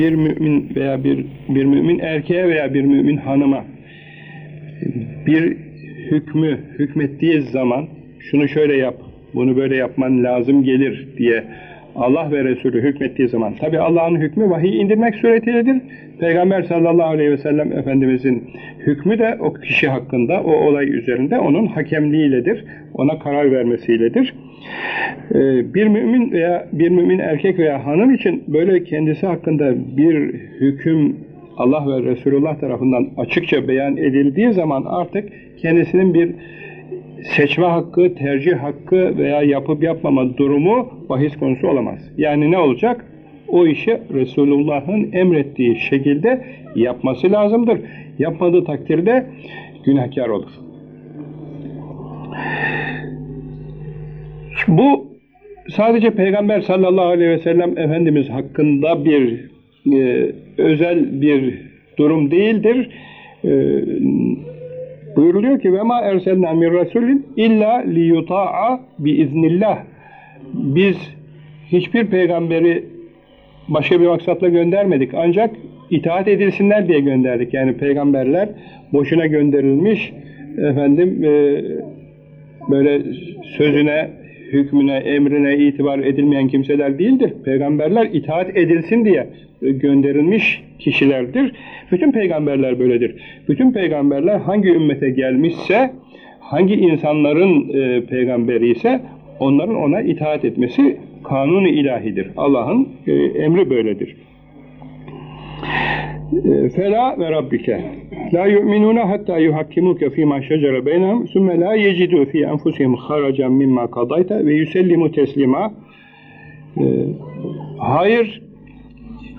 bir mümin veya bir bir mümin erkeğe veya bir mümin hanıma bir hükmü hükmettiği zaman şunu şöyle yap, bunu böyle yapman lazım gelir diye Allah ve Resulü hükmettiği zaman tabi Allah'ın hükmü vahiy indirmek suretiyledir. Peygamber sallallahu aleyhi ve sellem Efendimizin hükmü de o kişi hakkında, o olay üzerinde onun hakemliğiyledir. Ona karar vermesiyledir. Ee, bir mümin veya bir mümin erkek veya hanım için böyle kendisi hakkında bir hüküm Allah ve Resulullah tarafından açıkça beyan edildiği zaman artık kendisinin bir seçme hakkı, tercih hakkı veya yapıp yapmama durumu bahis konusu olamaz. Yani ne olacak? O işi Resulullah'ın emrettiği şekilde yapması lazımdır. Yapmadığı takdirde günahkar olur. Bu sadece Peygamber sallallahu aleyhi ve sellem Efendimiz hakkında bir e, özel bir durum değildir. E, buyuruluyor ki ve ma erselna min rasulin illa li yuta'a bi iznillah. Biz hiçbir peygamberi başka bir maksatla göndermedik. Ancak itaat edilsinler diye gönderdik. Yani peygamberler boşuna gönderilmiş efendim e, böyle sözüne hükmüne, emrine itibar edilmeyen kimseler değildir. Peygamberler itaat edilsin diye gönderilmiş kişilerdir. Bütün peygamberler böyledir. Bütün peygamberler hangi ümmete gelmişse, hangi insanların e, peygamberi ise onların ona itaat etmesi kanunu ilahidir. Allah'ın e, emri böyledir. Fela ve rabbike la yu'minuna hatta yuhakkimuke fîmâ şecere beynehum sümme la yecidû fî enfusihim haracan mimma kadayta ve yüsellimu teslima ee, hayır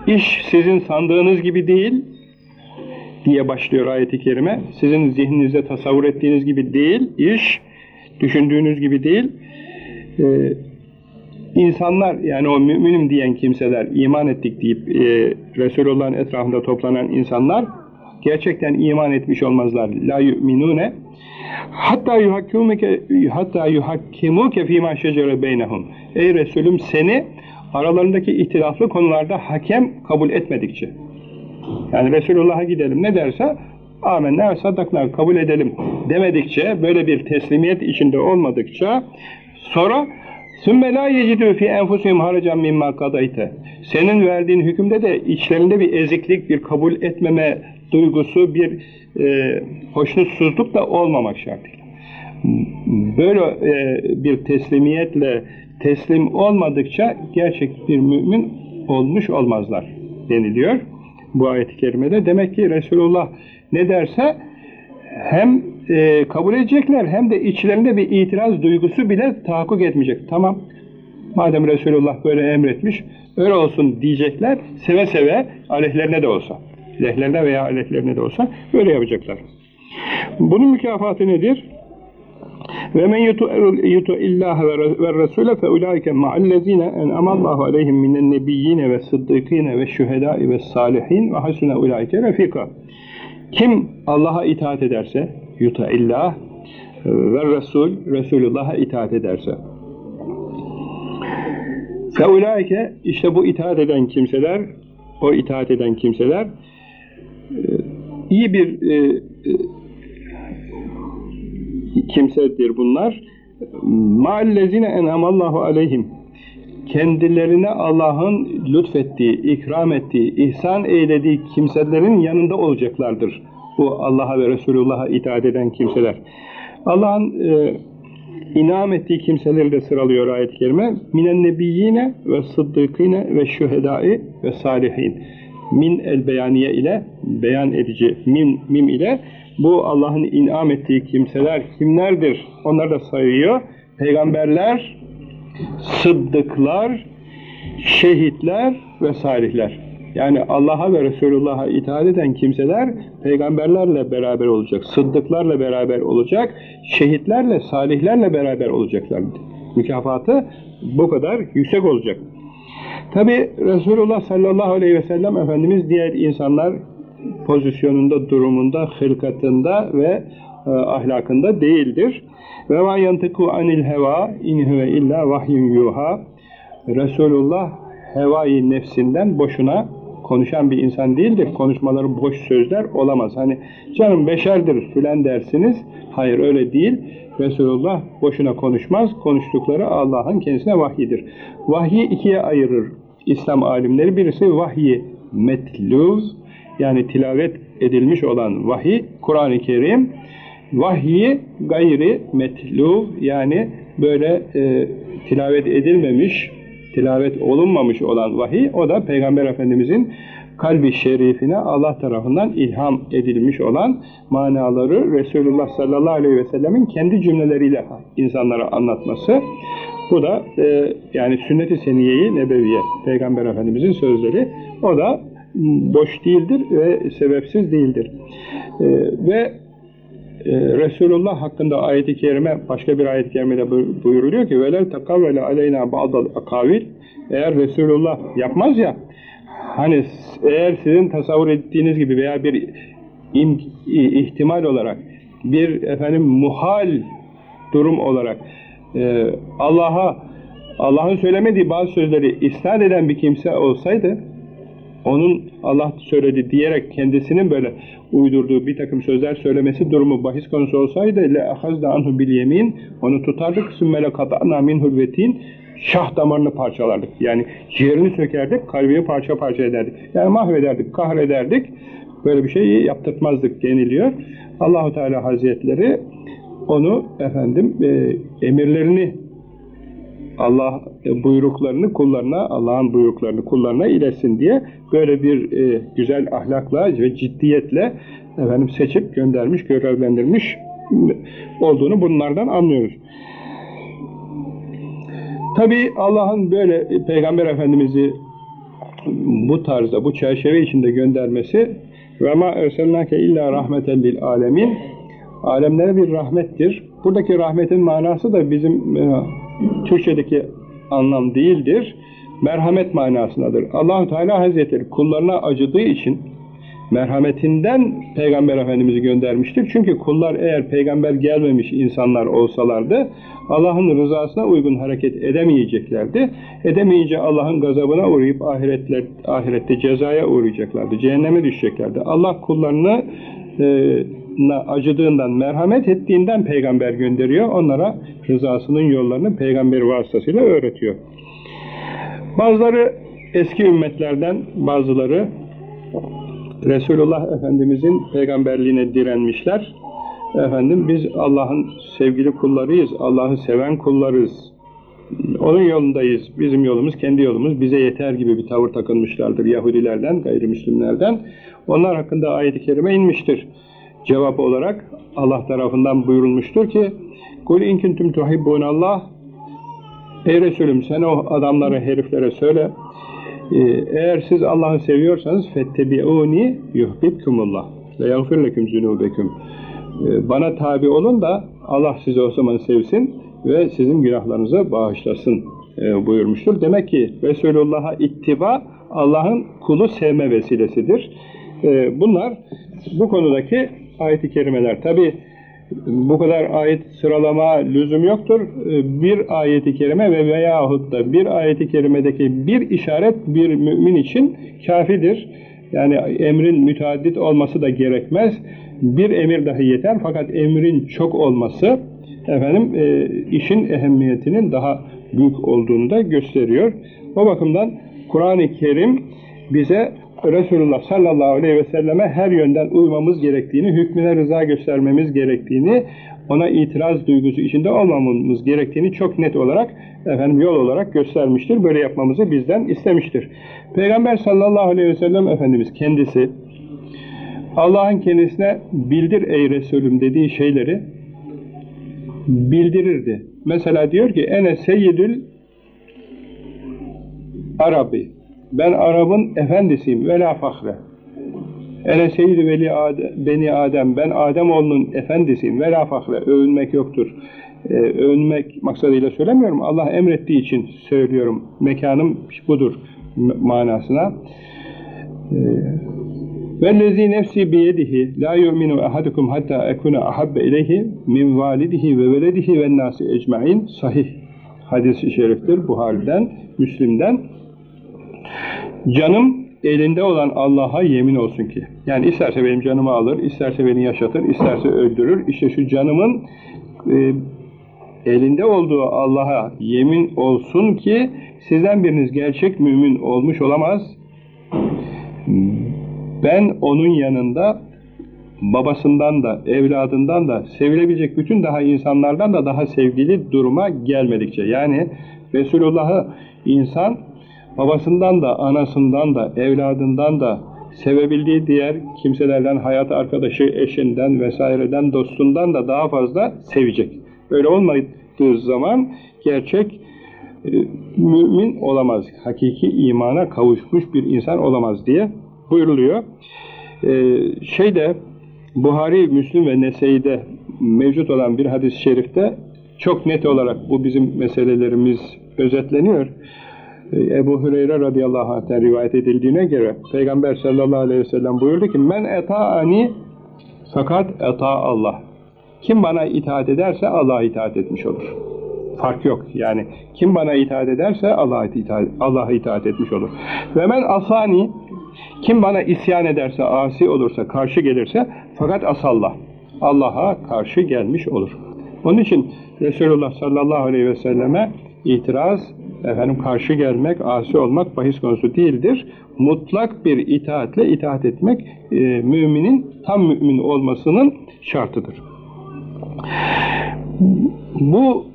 iş sizin sandığınız gibi değil diye başlıyor ayeti kerime. Sizin zihninizde tasavvur ettiğiniz gibi değil, iş düşündüğünüz gibi değil. İnsanlar yani o müminim diyen kimseler, iman ettik deyip e, Resulullah'ın etrafında toplanan insanlar gerçekten iman etmiş olmazlar. La yu'minune hatta yuhakkimuke hatta yuhakkimuke fîmâ şecere beynehum. Ey Resulüm seni aralarındaki ihtilaflı konularda hakem kabul etmedikçe. Yani Resulullah'a gidelim ne derse amenna ve saddaklar kabul edelim demedikçe, böyle bir teslimiyet içinde olmadıkça sonra Sümme la yecidû fî enfusihim haracan mimma kadayte. Senin verdiğin hükümde de içlerinde bir eziklik, bir kabul etmeme duygusu, bir e, hoşnutsuzluk da olmamak şartıyla. Böyle e, bir teslimiyetle teslim olmadıkça gerçek bir mümin olmuş olmazlar deniliyor bu ayet-i kerimede. Demek ki Resulullah ne derse hem e, kabul edecekler hem de içlerinde bir itiraz duygusu bile tahakkuk etmeyecek. Tamam, madem Resulullah böyle emretmiş, öyle olsun diyecekler, seve seve aleyhlerine de olsa, lehlerine veya aleyhlerine de olsa böyle yapacaklar. Bunun mükafatı nedir? Ve men yutu illah ve rasule fe ulaike ma'allezine en'amallahu aleyhim minen nebiyyine ve sıddıkine ve şühedai ve salihin ve hasune ulaike refika. Kim Allah'a itaat ederse, yuta illah ve Resul, Resulullah'a itaat ederse. Feulaike, işte bu itaat eden kimseler, o itaat eden kimseler, e, iyi bir e, e, kimsedir bunlar. Ma'allezine en'amallahu aleyhim. Kendilerine Allah'ın lütfettiği, ikram ettiği, ihsan eylediği kimselerin yanında olacaklardır. Bu Allah'a ve Resulullah'a itaat eden kimseler. Allah'ın e, inam ettiği kimseleri de sıralıyor ayet-i kerime. Minen nebiyyine ve sıddıkine ve şühedai ve salihin. Min el beyaniye ile beyan edici min mim ile bu Allah'ın inam ettiği kimseler kimlerdir? Onları da sayıyor. Peygamberler, sıddıklar, şehitler ve salihler. Yani Allah'a ve Resulullah'a itaat eden kimseler peygamberlerle beraber olacak, sıddıklarla beraber olacak, şehitlerle, salihlerle beraber olacaklar. Mükafatı bu kadar yüksek olacak. Tabi Resulullah sallallahu aleyhi ve sellem Efendimiz diğer insanlar pozisyonunda, durumunda, hılkatında ve e, ahlakında değildir. Ve ma yantiku anil heva in huve illa vahyun yuha. Resulullah hevai nefsinden boşuna konuşan bir insan değildir. Konuşmaları boş sözler olamaz. Hani canım beşerdir filan dersiniz. Hayır öyle değil. Resulullah boşuna konuşmaz. Konuştukları Allah'ın kendisine vahyidir. Vahyi ikiye ayırır İslam alimleri. Birisi vahyi metluz yani tilavet edilmiş olan vahiy, Kur'an-ı Kerim. Vahyi gayri metluv yani böyle e, tilavet edilmemiş, tilavet olunmamış olan vahiy, o da Peygamber Efendimizin kalbi şerifine Allah tarafından ilham edilmiş olan manaları Resulullah sallallahu aleyhi ve sellemin kendi cümleleriyle insanlara anlatması. Bu da e, yani sünnet-i seniyeyi nebeviye, Peygamber Efendimizin sözleri. O da boş değildir ve sebepsiz değildir. E, ve ee, Resulullah hakkında ayet-i kerime başka bir ayet-i kerimede buyuruluyor ki velel tekavvele aleyna ba'dal akavil. Eğer Resulullah yapmaz ya hani eğer sizin tasavvur ettiğiniz gibi veya bir ihtimal olarak bir efendim muhal durum olarak e, Allah'a Allah'ın söylemediği bazı sözleri isnat eden bir kimse olsaydı onun Allah söyledi diyerek kendisinin böyle uydurduğu bir takım sözler söylemesi durumu bahis konusu olsaydı le ahazda anhu bil yemin onu tutardık sümmele kata'na minhul vetin şah damarını parçalardık. Yani ciğerini sökerdik, kalbini parça parça ederdik. Yani mahvederdik, kahrederdik. Böyle bir şeyi yaptırtmazdık deniliyor. Allahu Teala Hazretleri onu efendim e, emirlerini Allah buyruklarını kullarına, Allah'ın buyruklarını kullarına iletsin diye böyle bir e, güzel ahlakla ve ciddiyetle efendim seçip göndermiş, görevlendirmiş olduğunu bunlardan anlıyoruz. Tabi Allah'ın böyle Peygamber Efendimiz'i bu tarzda, bu çerçeve içinde göndermesi ve ma erselnake illa rahmeten lil alemin alemlere bir rahmettir. Buradaki rahmetin manası da bizim e, Türkçedeki anlam değildir. Merhamet manasındadır. Allahu Teala Hazretleri kullarına acıdığı için merhametinden Peygamber Efendimiz'i göndermiştir. Çünkü kullar eğer peygamber gelmemiş insanlar olsalardı Allah'ın rızasına uygun hareket edemeyeceklerdi. Edemeyince Allah'ın gazabına uğrayıp ahiretler, ahirette cezaya uğrayacaklardı. Cehenneme düşeceklerdi. Allah kullarını acıdığından, merhamet ettiğinden peygamber gönderiyor. Onlara rızasının yollarını peygamber vasıtasıyla öğretiyor. Bazıları eski ümmetlerden bazıları Resulullah Efendimizin peygamberliğine direnmişler. Efendim biz Allah'ın sevgili kullarıyız, Allah'ı seven kullarız. Onun yolundayız. Bizim yolumuz kendi yolumuz. Bize yeter gibi bir tavır takılmışlardır Yahudilerden, gayrimüslimlerden. Onlar hakkında ayet-i kerime inmiştir. Cevap olarak Allah tarafından buyurulmuştur ki Kul in kuntum tuhibbunallah Ey Resulüm sen o adamlara, heriflere söyle ee, eğer siz Allah'ı seviyorsanız fettebi'uni yuhbibkumullah ve leküm zunubeküm ee, bana tabi olun da Allah sizi o zaman sevsin ve sizin günahlarınızı bağışlasın e, buyurmuştur. Demek ki Resulullah'a ittiba Allah'ın kulu sevme vesilesidir. Ee, bunlar bu konudaki ayet-i kerimeler. Tabi bu kadar ayet sıralama lüzum yoktur. Bir ayeti kerime ve veyahut da bir ayeti kerimedeki bir işaret bir mümin için kafidir. Yani emrin müteaddit olması da gerekmez. Bir emir dahi yeter fakat emrin çok olması efendim e, işin ehemmiyetinin daha büyük olduğunu da gösteriyor. O bakımdan Kur'an-ı Kerim bize Resulullah sallallahu aleyhi ve selleme her yönden uymamız gerektiğini, hükmüne rıza göstermemiz gerektiğini, ona itiraz duygusu içinde olmamamız gerektiğini çok net olarak efendim yol olarak göstermiştir. Böyle yapmamızı bizden istemiştir. Peygamber sallallahu aleyhi ve sellem Efendimiz kendisi Allah'ın kendisine bildir ey Resulüm dediği şeyleri bildirirdi. Mesela diyor ki ene seyyidül Arabi ben Arap'ın efendisiyim. Ve la fahre. Ele seyyid veli Adem, beni Adem. Ben Ademoğlunun efendisiyim. Ve la fahre. Övünmek yoktur. Ee, övünmek maksadıyla söylemiyorum. Allah emrettiği için söylüyorum. Mekanım budur manasına. Ee, Vellezî nefsi biyedihi la yu'minu ahadukum hatta ekuna ahabbe ileyhi min validihi ve veledihi ve nasi ecmain sahih hadis-i şeriftir Buhari'den, Müslim'den. Canım elinde olan Allah'a yemin olsun ki. Yani isterse benim canımı alır, isterse beni yaşatır, isterse öldürür. İşte şu canımın e, elinde olduğu Allah'a yemin olsun ki sizden biriniz gerçek mümin olmuş olamaz. Ben onun yanında babasından da, evladından da, sevilebilecek bütün daha insanlardan da daha sevgili duruma gelmedikçe. Yani Resulullah'ı insan babasından da, anasından da, evladından da, sevebildiği diğer kimselerden, hayat arkadaşı, eşinden vesaireden, dostundan da daha fazla sevecek. Öyle olmadığı zaman gerçek e, mümin olamaz. Hakiki imana kavuşmuş bir insan olamaz diye buyuruluyor. E, şeyde Buhari, Müslüm ve Nese'de mevcut olan bir hadis-i şerifte çok net olarak bu bizim meselelerimiz özetleniyor. Ebu Hüreyre radıyallahu anh'ten rivayet edildiğine göre Peygamber sallallahu aleyhi ve sellem buyurdu ki men eta'ani fakat eta Allah. Kim bana itaat ederse Allah'a itaat etmiş olur. Fark yok. Yani kim bana itaat ederse Allah'a itaat, Allah'a itaat etmiş olur. Ve men asani kim bana isyan ederse, asi olursa, karşı gelirse fakat asallah. Allah'a karşı gelmiş olur. Onun için Resulullah sallallahu aleyhi ve selleme itiraz, efendim karşı gelmek, asi olmak bahis konusu değildir. Mutlak bir itaatle itaat etmek e, müminin tam mümin olmasının şartıdır. Bu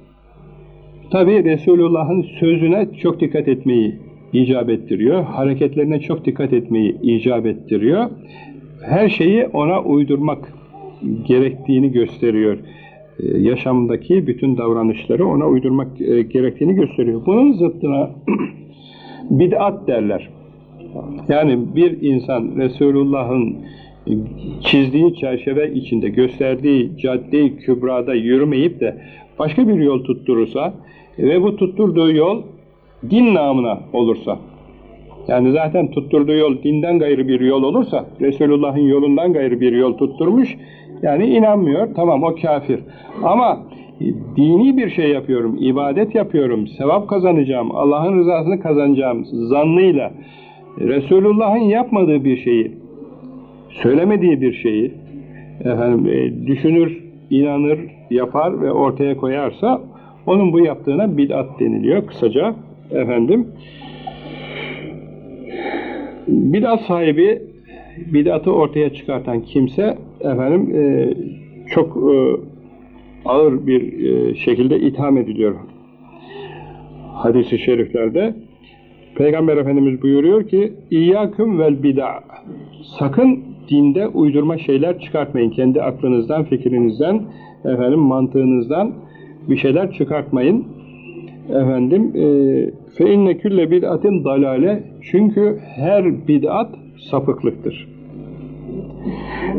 tabi Resulullah'ın sözüne çok dikkat etmeyi icap ettiriyor. Hareketlerine çok dikkat etmeyi icap ettiriyor. Her şeyi ona uydurmak gerektiğini gösteriyor. Ee, yaşamdaki bütün davranışları ona uydurmak e, gerektiğini gösteriyor. Bunun zıttına bid'at derler. Yani bir insan Resulullah'ın çizdiği çerçeve içinde gösterdiği cadde-i kübrada yürümeyip de başka bir yol tutturursa ve bu tutturduğu yol din namına olursa yani zaten tutturduğu yol dinden gayrı bir yol olursa Resulullah'ın yolundan gayrı bir yol tutturmuş yani inanmıyor. Tamam o kafir. Ama dini bir şey yapıyorum, ibadet yapıyorum, sevap kazanacağım, Allah'ın rızasını kazanacağım zannıyla Resulullah'ın yapmadığı bir şeyi, söylemediği bir şeyi efendim, e, düşünür, inanır, yapar ve ortaya koyarsa onun bu yaptığına bid'at deniliyor kısaca efendim. Bid'at sahibi bid'atı ortaya çıkartan kimse efendim e, çok e, ağır bir e, şekilde itham ediliyor. Hadis-i şeriflerde Peygamber Efendimiz buyuruyor ki İyyâküm vel bid'a Sakın dinde uydurma şeyler çıkartmayın. Kendi aklınızdan, fikrinizden, efendim mantığınızdan bir şeyler çıkartmayın. Efendim fe inne külle bid'atin dalale çünkü her bid'at sapıklıktır.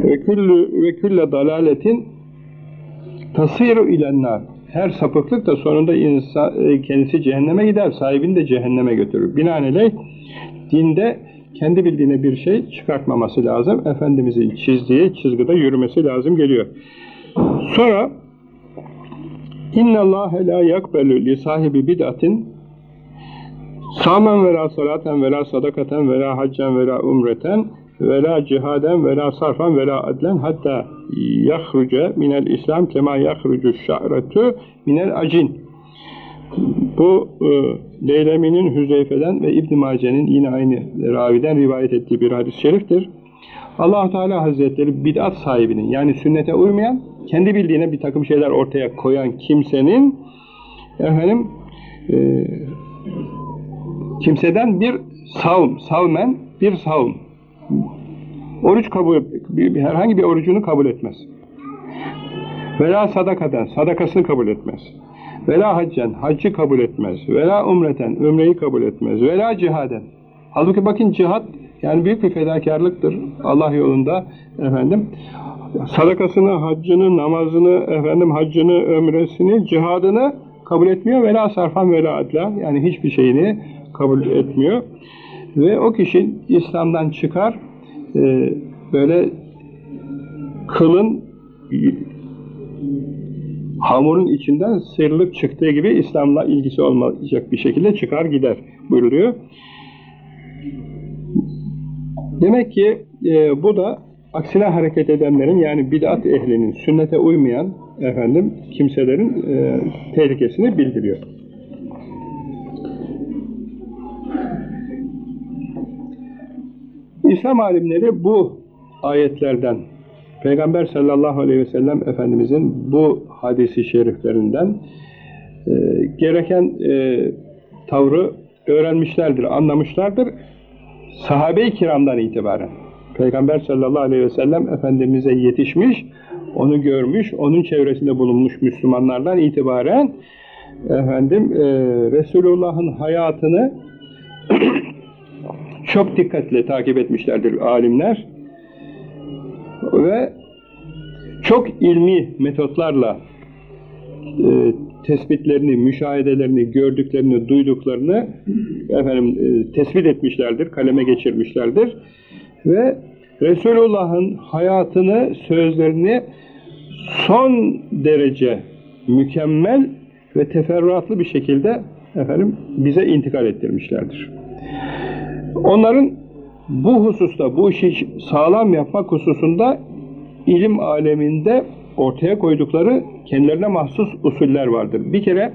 Ve küllü ve külle dalaletin tasiru ilennar. Her sapıklık da sonunda insan, e, kendisi cehenneme gider, sahibini de cehenneme götürür. Binaenaleyh dinde kendi bildiğine bir şey çıkartmaması lazım. Efendimizin çizdiği çizgide yürümesi lazım geliyor. Sonra İnna Allah la yakbelu li sahibi bid'atin samen ve la salaten ve la sadakaten ve la haccen ve la umreten ve la cihaden ve la sarfan ve la adlen hatta yahruce minel İslam kema yahrucu şa'retu minel acin. Bu e, Leylemi'nin Hüzeyfe'den ve İbn Mace'nin yine aynı raviden rivayet ettiği bir hadis-i şeriftir. allah Teala Hazretleri bid'at sahibinin yani sünnete uymayan, kendi bildiğine bir takım şeyler ortaya koyan kimsenin efendim e, kimseden bir savm, savmen bir savm oruç kabul bir, herhangi bir orucunu kabul etmez. Vela sadakaten sadakasını kabul etmez. Vela haccen haccı kabul etmez. Vela umreten umreyi kabul etmez. Vela cihaden. Halbuki bakın cihat yani büyük bir fedakarlıktır Allah yolunda efendim. Sadakasını, haccını, namazını, efendim haccını, ömresini, cihadını kabul etmiyor. Vela sarfan vela adla yani hiçbir şeyini kabul etmiyor. Ve o kişi İslam'dan çıkar e, böyle kılın hamurun içinden sıyrılıp çıktığı gibi İslam'la ilgisi olmayacak bir şekilde çıkar gider buyuruyor. Demek ki e, bu da aksine hareket edenlerin yani bid'at ehlinin, sünnete uymayan efendim kimselerin e, tehlikesini bildiriyor. İslam alimleri bu ayetlerden Peygamber sallallahu aleyhi ve sellem Efendimizin bu hadisi şeriflerinden e, gereken e, tavrı öğrenmişlerdir, anlamışlardır. Sahabe-i kiramdan itibaren Peygamber sallallahu aleyhi ve sellem Efendimiz'e yetişmiş, onu görmüş, onun çevresinde bulunmuş Müslümanlardan itibaren efendim e, Resulullah'ın hayatını çok dikkatle takip etmişlerdir alimler ve çok ilmi metotlarla e, tespitlerini, müşahedelerini, gördüklerini, duyduklarını efendim e, tespit etmişlerdir, kaleme geçirmişlerdir ve Resulullah'ın hayatını, sözlerini son derece mükemmel ve teferruatlı bir şekilde efendim bize intikal ettirmişlerdir. Onların bu hususta, bu işi sağlam yapmak hususunda ilim aleminde ortaya koydukları kendilerine mahsus usuller vardır. Bir kere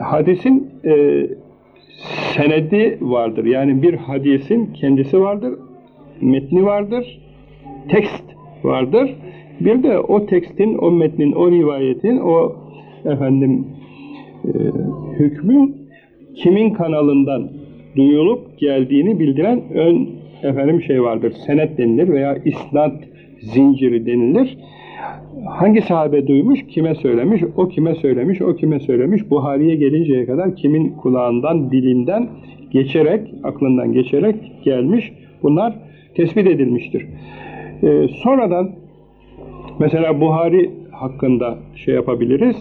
hadisin e, senedi vardır. Yani bir hadisin kendisi vardır, metni vardır, tekst vardır. Bir de o tekstin, o metnin, o rivayetin, o efendim e, hükmün kimin kanalından duyulup geldiğini bildiren ön efendim şey vardır. Senet denilir veya isnat zinciri denilir. Hangi sahabe duymuş, kime söylemiş, o kime söylemiş, o kime söylemiş. Buhari'ye gelinceye kadar kimin kulağından, dilinden geçerek, aklından geçerek gelmiş. Bunlar tespit edilmiştir. Ee, sonradan mesela Buhari hakkında şey yapabiliriz.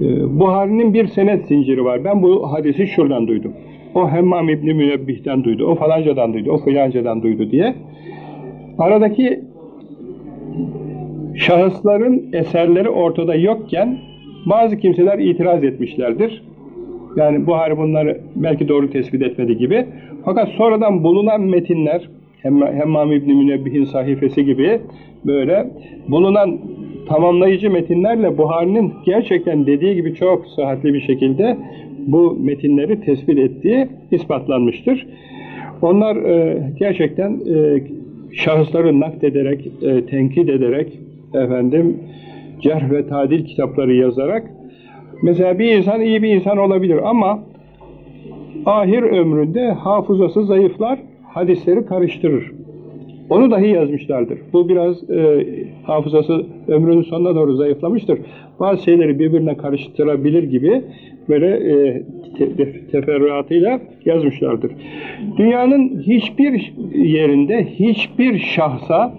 Ee, Buhari'nin bir senet zinciri var. Ben bu hadisi şuradan duydum. O Hemmam İbni Münebbih'ten duydu, o falancadan duydu, o filancadan duydu diye. Aradaki şahısların eserleri ortada yokken bazı kimseler itiraz etmişlerdir. Yani Buhari bunları belki doğru tespit etmedi gibi. Fakat sonradan bulunan metinler, Hemmam İbni Münebbih'in sahifesi gibi böyle bulunan tamamlayıcı metinlerle Buhari'nin gerçekten dediği gibi çok sıhhatli bir şekilde bu metinleri tespit ettiği ispatlanmıştır. Onlar e, gerçekten e, şahısları nakdederek, e, tenkit ederek, efendim cerh ve tadil kitapları yazarak mesela bir insan iyi bir insan olabilir ama ahir ömründe hafızası zayıflar, hadisleri karıştırır. Onu dahi yazmışlardır. Bu biraz e, hafızası ömrünün sonuna doğru zayıflamıştır. Bazı şeyleri birbirine karıştırabilir gibi böyle e, te, teferruatıyla yazmışlardır. Dünyanın hiçbir yerinde hiçbir şahsa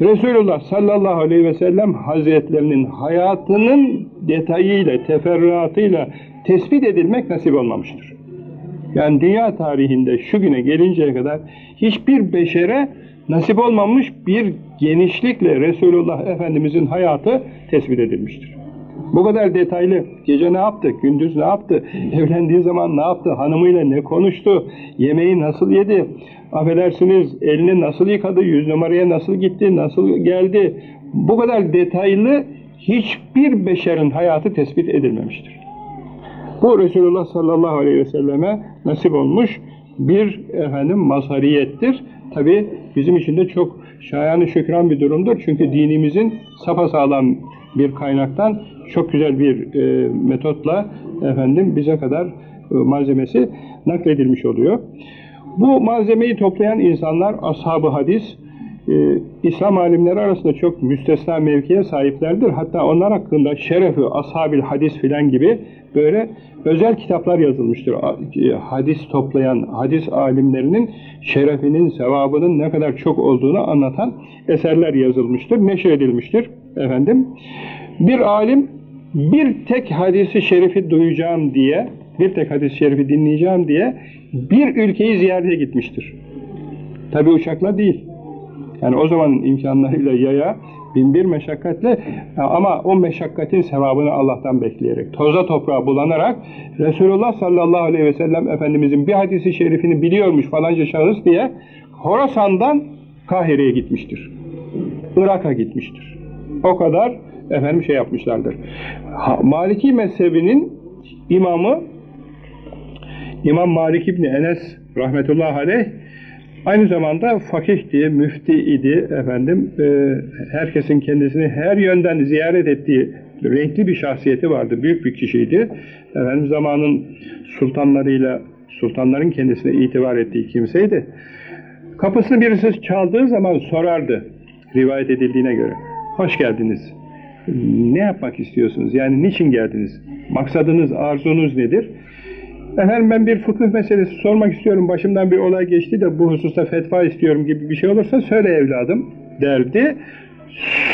Resulullah sallallahu aleyhi ve sellem hazretlerinin hayatının detayıyla, teferruatıyla tespit edilmek nasip olmamıştır. Yani dünya tarihinde şu güne gelinceye kadar hiçbir beşere nasip olmamış bir genişlikle Resulullah Efendimizin hayatı tespit edilmiştir. Bu kadar detaylı gece ne yaptı, gündüz ne yaptı, evlendiği zaman ne yaptı, hanımıyla ne konuştu, yemeği nasıl yedi, affedersiniz elini nasıl yıkadı, yüz numaraya nasıl gitti, nasıl geldi. Bu kadar detaylı hiçbir beşerin hayatı tespit edilmemiştir. Bu Resulullah sallallahu aleyhi ve selleme nasip olmuş bir efendim mazhariyettir. Tabi bizim için de çok şayanı şükran bir durumdur. Çünkü dinimizin sapasağlam bir kaynaktan çok güzel bir e, metotla efendim bize kadar e, malzemesi nakledilmiş oluyor. Bu malzemeyi toplayan insanlar ashab-ı hadis, e, İslam alimleri arasında çok müstesna mevkiye sahiplerdir. Hatta onlar hakkında şerefi, ashab-ül hadis filan gibi böyle özel kitaplar yazılmıştır. E, hadis toplayan hadis alimlerinin şerefinin, sevabının ne kadar çok olduğunu anlatan eserler yazılmıştır, neşredilmiştir efendim. Bir alim bir tek hadisi şerifi duyacağım diye, bir tek hadis-i şerifi dinleyeceğim diye bir ülkeyi ziyarete gitmiştir. Tabi uçakla değil. Yani o zamanın imkanlarıyla yaya bin bir meşakkatle ama o meşakkatin sevabını Allah'tan bekleyerek, toza toprağa bulanarak Resulullah sallallahu aleyhi ve sellem Efendimizin bir hadisi şerifini biliyormuş falanca şahıs diye Horasan'dan Kahire'ye gitmiştir. Irak'a gitmiştir. O kadar efendim şey yapmışlardır. Ha, Maliki mezhebinin imamı İmam Malik İbni Enes rahmetullahi aleyh aynı zamanda fakih diye müfti idi efendim. E, herkesin kendisini her yönden ziyaret ettiği renkli bir şahsiyeti vardı büyük bir kişiydi. Efendim zamanın sultanlarıyla sultanların kendisine itibar ettiği kimseydi. Kapısını birisi çaldığı zaman sorardı rivayet edildiğine göre. Hoş geldiniz. Ne yapmak istiyorsunuz? Yani niçin geldiniz? Maksadınız arzunuz nedir Efendim ben bir fıkıh meselesi sormak istiyorum. Başımdan bir olay geçti de bu hususta fetva istiyorum gibi bir şey olursa söyle evladım derdi.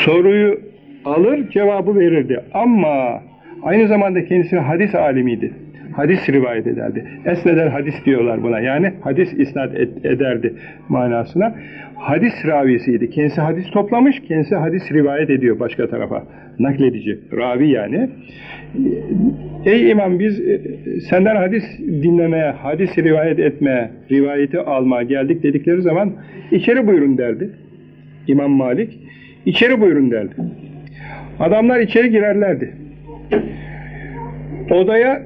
Soruyu alır cevabı verirdi. Ama aynı zamanda kendisi hadis alimiydi. Hadis rivayet ederdi. Esneder hadis diyorlar buna. Yani hadis isnat ederdi manasına. Hadis ravisiydi. Kendisi hadis toplamış, kendisi hadis rivayet ediyor başka tarafa. Nakledici, ravi yani. Ey imam biz e, senden hadis dinlemeye, hadis rivayet etmeye, rivayeti almaya geldik dedikleri zaman içeri buyurun derdi. İmam Malik içeri buyurun derdi. Adamlar içeri girerlerdi. Odaya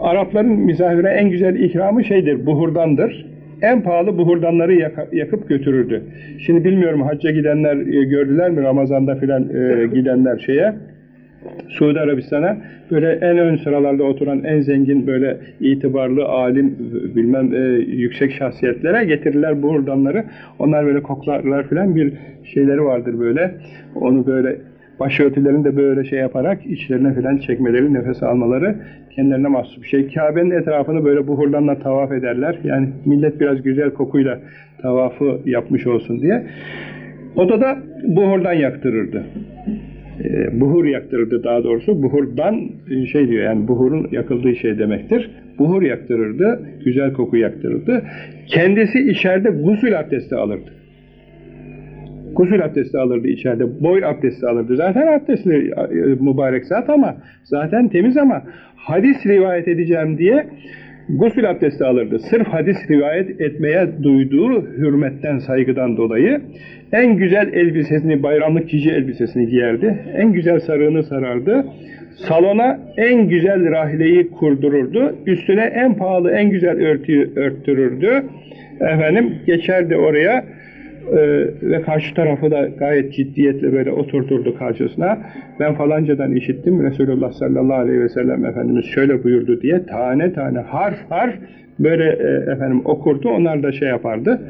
Arapların misafire en güzel ikramı şeydir, buhurdandır. En pahalı buhurdanları yakıp götürürdü. Şimdi bilmiyorum hacca gidenler e, gördüler mi Ramazan'da filan e, gidenler şeye Suudi Arabistan'a böyle en ön sıralarda oturan en zengin böyle itibarlı alim bilmem e, yüksek şahsiyetlere getirirler bu hurdanları. Onlar böyle koklarlar filan bir şeyleri vardır böyle. Onu böyle başörtülerini de böyle şey yaparak içlerine filan çekmeleri, nefes almaları kendilerine mahsus bir şey. Kabe'nin etrafını böyle buhurdanla tavaf ederler. Yani millet biraz güzel kokuyla tavafı yapmış olsun diye. Odada buhurdan yaktırırdı e, buhur yaktırırdı daha doğrusu. Buhurdan şey diyor yani buhurun yakıldığı şey demektir. Buhur yaktırırdı, güzel koku yaktırırdı. Kendisi içeride gusül abdesti alırdı. Gusül abdesti alırdı içeride, boy abdesti alırdı. Zaten abdestli e, mübarek zat ama zaten temiz ama hadis rivayet edeceğim diye gusül abdesti alırdı. Sırf hadis rivayet etmeye duyduğu hürmetten, saygıdan dolayı en güzel elbisesini, bayramlık cici elbisesini giyerdi. En güzel sarığını sarardı. Salona en güzel rahileyi kurdururdu. Üstüne en pahalı, en güzel örtüyü örttürürdü. Efendim geçerdi oraya e, ve karşı tarafı da gayet ciddiyetle böyle oturturdu karşısına. Ben falancadan işittim Resulullah sallallahu aleyhi ve sellem Efendimiz şöyle buyurdu diye tane tane harf harf böyle e, efendim okurdu. Onlar da şey yapardı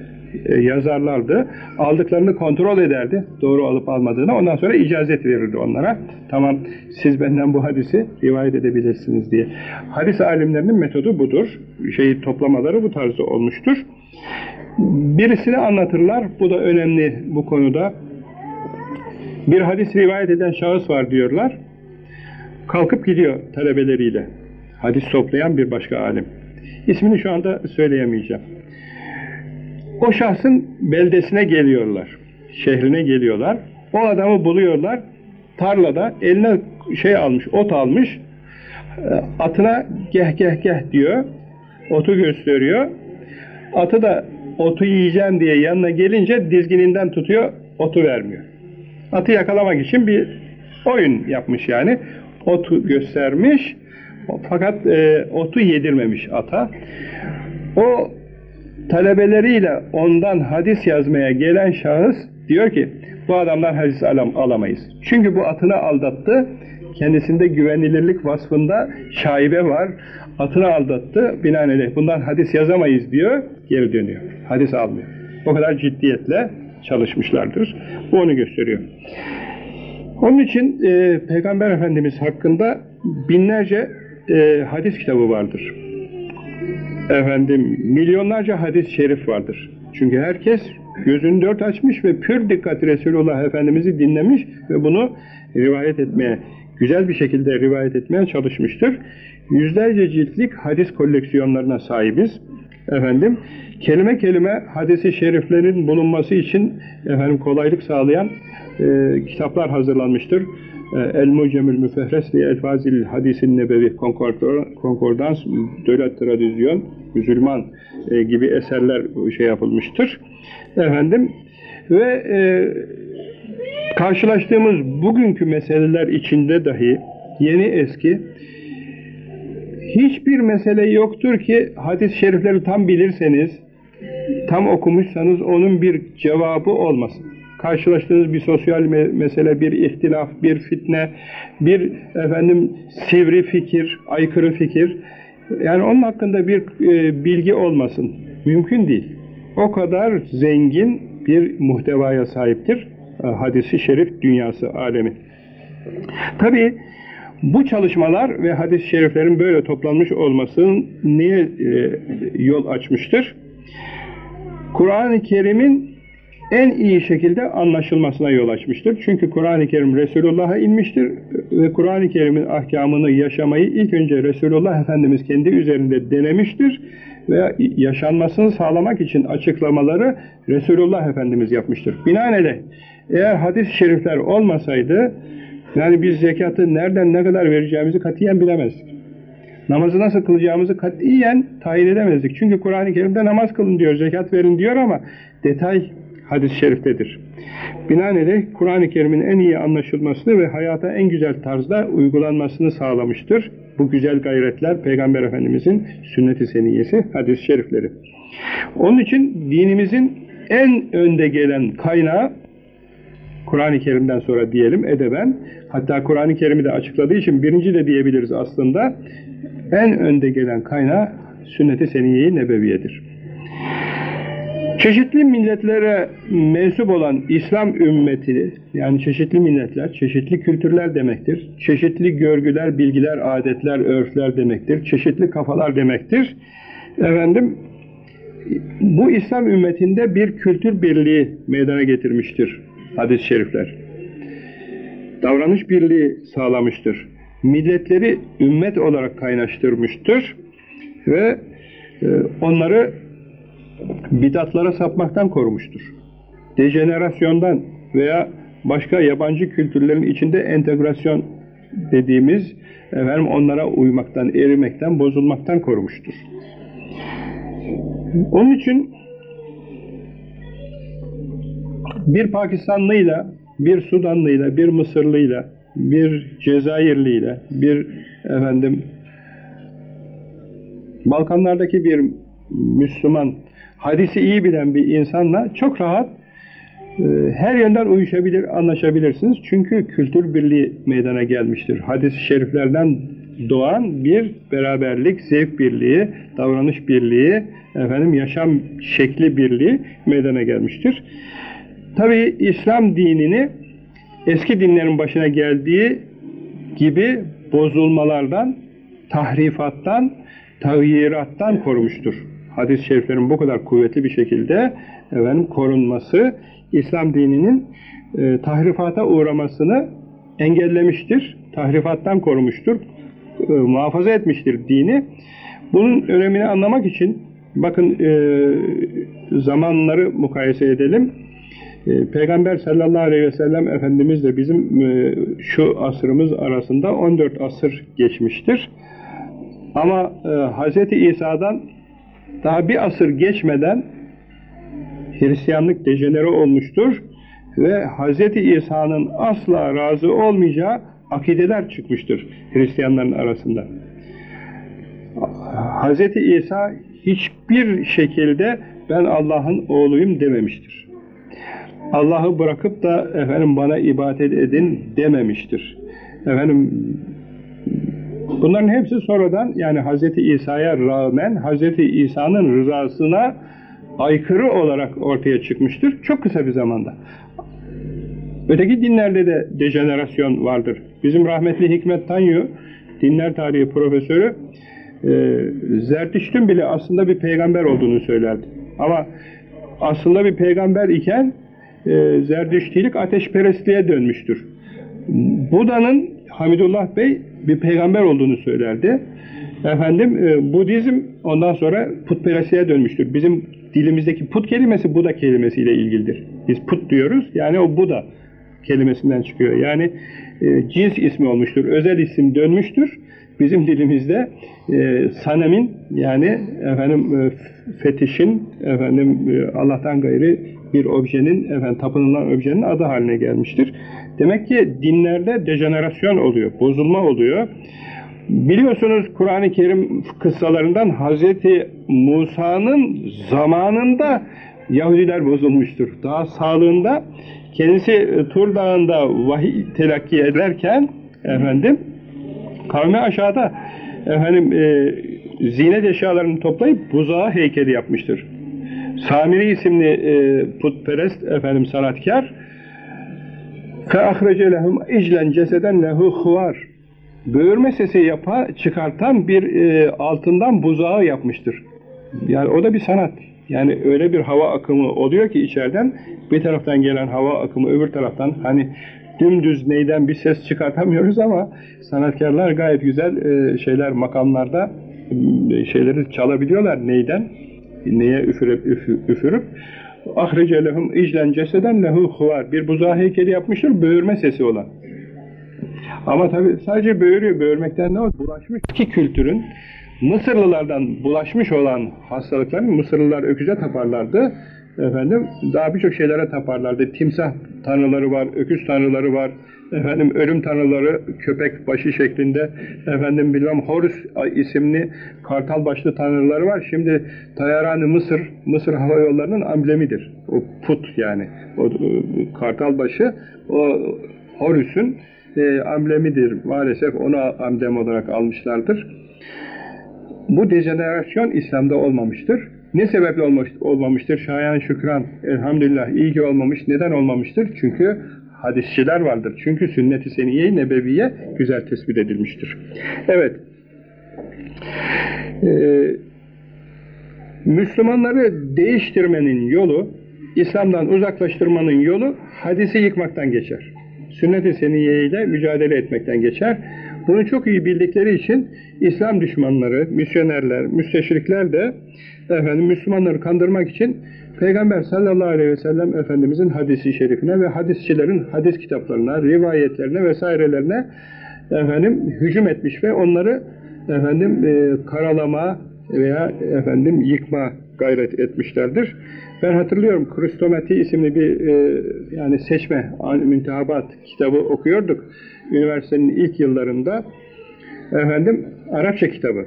e, yazarlardı. Aldıklarını kontrol ederdi. Doğru alıp almadığını. Ondan sonra icazet verirdi onlara. Tamam siz benden bu hadisi rivayet edebilirsiniz diye. Hadis alimlerinin metodu budur. Şeyi toplamaları bu tarzda olmuştur. Birisini anlatırlar. Bu da önemli bu konuda. Bir hadis rivayet eden şahıs var diyorlar. Kalkıp gidiyor talebeleriyle. Hadis toplayan bir başka alim. İsmini şu anda söyleyemeyeceğim. O şahsın beldesine geliyorlar. Şehrine geliyorlar. O adamı buluyorlar. Tarlada eline şey almış, ot almış. Atına geh geh geh diyor. Otu gösteriyor. Atı da otu yiyeceğim diye yanına gelince dizgininden tutuyor, otu vermiyor. Atı yakalamak için bir oyun yapmış yani. Otu göstermiş fakat e, otu yedirmemiş ata. O talebeleriyle ondan hadis yazmaya gelen şahıs diyor ki bu adamdan hadis alam, alamayız. Çünkü bu atını aldattı. Kendisinde güvenilirlik vasfında şaibe var. Atını aldattı. Binaenaleyh bundan hadis yazamayız diyor. Geri dönüyor. Hadis almıyor. O kadar ciddiyetle çalışmışlardır. Bu onu gösteriyor. Onun için e, Peygamber Efendimiz hakkında binlerce e, hadis kitabı vardır efendim milyonlarca hadis-i şerif vardır. Çünkü herkes gözünü dört açmış ve pür dikkat Resulullah Efendimiz'i dinlemiş ve bunu rivayet etmeye, güzel bir şekilde rivayet etmeye çalışmıştır. Yüzlerce ciltlik hadis koleksiyonlarına sahibiz. Efendim, kelime kelime hadisi şeriflerin bulunması için efendim kolaylık sağlayan e, kitaplar hazırlanmıştır. E, El-Mucemül Müfehres li Elfazil Hadisin Nebevi Konkordans de la Tradisyon Müslüman e, gibi eserler şey yapılmıştır. Efendim Ve e, karşılaştığımız bugünkü meseleler içinde dahi yeni eski hiçbir mesele yoktur ki hadis-i şerifleri tam bilirseniz, tam okumuşsanız onun bir cevabı olmasın. Karşılaştığınız bir sosyal me mesele, bir ihtilaf, bir fitne, bir efendim sivri fikir, aykırı fikir, yani onun hakkında bir e, bilgi olmasın. Mümkün değil. O kadar zengin bir muhtevaya sahiptir e, hadisi şerif dünyası, alemi. Tabi bu çalışmalar ve hadis-i şeriflerin böyle toplanmış olmasının niye e, yol açmıştır? Kur'an-ı Kerim'in en iyi şekilde anlaşılmasına yol açmıştır. Çünkü Kur'an-ı Kerim Resulullah'a inmiştir ve Kur'an-ı Kerim'in ahkamını yaşamayı ilk önce Resulullah Efendimiz kendi üzerinde denemiştir ve yaşanmasını sağlamak için açıklamaları Resulullah Efendimiz yapmıştır. Binaenaleyh eğer hadis-i şerifler olmasaydı yani biz zekatı nereden ne kadar vereceğimizi katiyen bilemezdik. Namazı nasıl kılacağımızı katiyen tayin edemezdik. Çünkü Kur'an-ı Kerim'de namaz kılın diyor, zekat verin diyor ama detay hadis-i şeriftedir. Binaenaleyh Kur'an-ı Kerim'in en iyi anlaşılmasını ve hayata en güzel tarzda uygulanmasını sağlamıştır. Bu güzel gayretler Peygamber Efendimizin sünnet-i seniyesi, hadis-i şerifleri. Onun için dinimizin en önde gelen kaynağı Kur'an-ı Kerim'den sonra diyelim edeben, hatta Kur'an-ı Kerim'i de açıkladığı için birinci de diyebiliriz aslında, en önde gelen kaynağı sünnet-i seniye-i nebeviyedir. Çeşitli milletlere mensup olan İslam ümmeti, yani çeşitli milletler, çeşitli kültürler demektir. Çeşitli görgüler, bilgiler, adetler, örfler demektir. Çeşitli kafalar demektir. Efendim, bu İslam ümmetinde bir kültür birliği meydana getirmiştir hadis-i şerifler. Davranış birliği sağlamıştır. Milletleri ümmet olarak kaynaştırmıştır ve e, onları bidatlara sapmaktan korumuştur. Dejenerasyondan veya başka yabancı kültürlerin içinde entegrasyon dediğimiz efendim onlara uymaktan, erimekten, bozulmaktan korumuştur. Onun için bir Pakistanlıyla, bir Sudanlıyla, bir Mısırlıyla, bir Cezayirliyle, bir efendim Balkanlardaki bir Müslüman hadisi iyi bilen bir insanla çok rahat e, her yönden uyuşabilir, anlaşabilirsiniz. Çünkü kültür birliği meydana gelmiştir. Hadis-i şeriflerden doğan bir beraberlik, zevk birliği, davranış birliği, efendim yaşam şekli birliği meydana gelmiştir. Tabi İslam dinini eski dinlerin başına geldiği gibi bozulmalardan, tahrifattan, tağyirattan korumuştur hadis-i şeriflerin bu kadar kuvvetli bir şekilde efendim, korunması İslam dininin e, tahrifata uğramasını engellemiştir. Tahrifattan korumuştur. E, muhafaza etmiştir dini. Bunun önemini anlamak için bakın e, zamanları mukayese edelim. E, Peygamber sallallahu aleyhi ve sellem Efendimiz de bizim e, şu asrımız arasında 14 asır geçmiştir. Ama e, Hz. İsa'dan daha bir asır geçmeden Hristiyanlık dejenere olmuştur ve Hz. İsa'nın asla razı olmayacağı akideler çıkmıştır Hristiyanların arasında. Hz. İsa hiçbir şekilde ben Allah'ın oğluyum dememiştir. Allah'ı bırakıp da efendim bana ibadet edin dememiştir. Efendim Bunların hepsi sonradan yani Hz. İsa'ya rağmen Hz. İsa'nın rızasına aykırı olarak ortaya çıkmıştır. Çok kısa bir zamanda. Öteki dinlerde de dejenerasyon vardır. Bizim rahmetli Hikmet Tanyu, dinler tarihi profesörü, e, Zerdişt'ün bile aslında bir peygamber olduğunu söylerdi. Ama aslında bir peygamber iken e, Zerdüştilik ateşperestliğe dönmüştür. Buda'nın Hamidullah Bey bir peygamber olduğunu söylerdi. Efendim e, Budizm ondan sonra putperestliğe dönmüştür. Bizim dilimizdeki put kelimesi Buda kelimesiyle ilgilidir. Biz put diyoruz. Yani o Buda kelimesinden çıkıyor. Yani e, cins ismi olmuştur. Özel isim dönmüştür. Bizim dilimizde e, sanemin yani efendim e, fetişin efendim e, Allah'tan gayri bir objenin, efendim, tapınılan objenin adı haline gelmiştir. Demek ki dinlerde dejenerasyon oluyor, bozulma oluyor. Biliyorsunuz Kur'an-ı Kerim kıssalarından Hazreti Musa'nın zamanında Yahudiler bozulmuştur. Daha sağlığında kendisi e, Tur Dağı'nda vahiy telakki ederken efendim kavmi aşağıda efendim e, zinet eşyalarını toplayıp buzağı heykeli yapmıştır. Samiri isimli e, putperest efendim sanatkar fe ahrece lehum iclen ceseden lehu huvar böğürme sesi yapa, çıkartan bir e, altından buzağı yapmıştır. Yani o da bir sanat. Yani öyle bir hava akımı oluyor ki içeriden bir taraftan gelen hava akımı öbür taraftan hani dümdüz neyden bir ses çıkartamıyoruz ama sanatkarlar gayet güzel e, şeyler makamlarda e, şeyleri çalabiliyorlar neyden neye üfürüp üfü, üfürüp ahrece lehum iclen ceseden lehu huvar bir buzağı heykeli yapmıştır böğürme sesi olan. Ama tabi sadece böğürüyor. Böğürmekten ne olur? Bulaşmış iki kültürün Mısırlılardan bulaşmış olan hastalıkların Mısırlılar öküze taparlardı. Efendim daha birçok şeylere taparlardı. Timsah tanrıları var, öküz tanrıları var. Efendim ölüm tanrıları köpek başı şeklinde. Efendim bilmem Horus isimli kartal başlı tanrıları var. Şimdi Tayaran-ı Mısır, Mısır Hava Yolları'nın amblemidir. O put yani. O kartal başı o Horus'un e, amblemidir. Maalesef onu amblem olarak almışlardır. Bu dejenerasyon İslam'da olmamıştır. Ne sebeple olmamış, olmamıştır? Şayan şükran, elhamdülillah iyi ki olmamış. Neden olmamıştır? Çünkü hadisçiler vardır. Çünkü sünnet-i seniye nebeviye güzel tespit edilmiştir. Evet. Ee, Müslümanları değiştirmenin yolu, İslam'dan uzaklaştırmanın yolu hadisi yıkmaktan geçer sünnet-i ile mücadele etmekten geçer. Bunu çok iyi bildikleri için İslam düşmanları, misyonerler, müsteşrikler de efendim Müslümanları kandırmak için Peygamber sallallahu aleyhi ve sellem Efendimizin hadisi şerifine ve hadisçilerin hadis kitaplarına, rivayetlerine vesairelerine efendim hücum etmiş ve onları efendim e, karalama veya efendim yıkma gayret etmişlerdir. Ben hatırlıyorum Kristomati isimli bir e, yani seçme müntehabat kitabı okuyorduk. Üniversitenin ilk yıllarında efendim Arapça kitabı.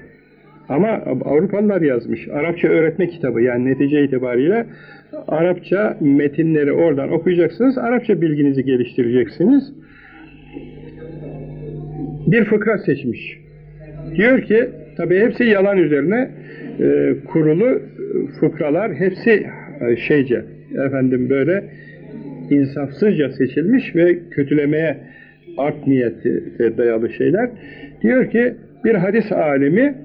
Ama Avrupalılar yazmış. Arapça öğretme kitabı yani netice itibariyle Arapça metinleri oradan okuyacaksınız. Arapça bilginizi geliştireceksiniz. Bir fıkra seçmiş. Diyor ki tabi hepsi yalan üzerine e, kurulu fıkralar hepsi e, şeyce efendim böyle insafsızca seçilmiş ve kötülemeye art niyeti dayalı şeyler. Diyor ki bir hadis alimi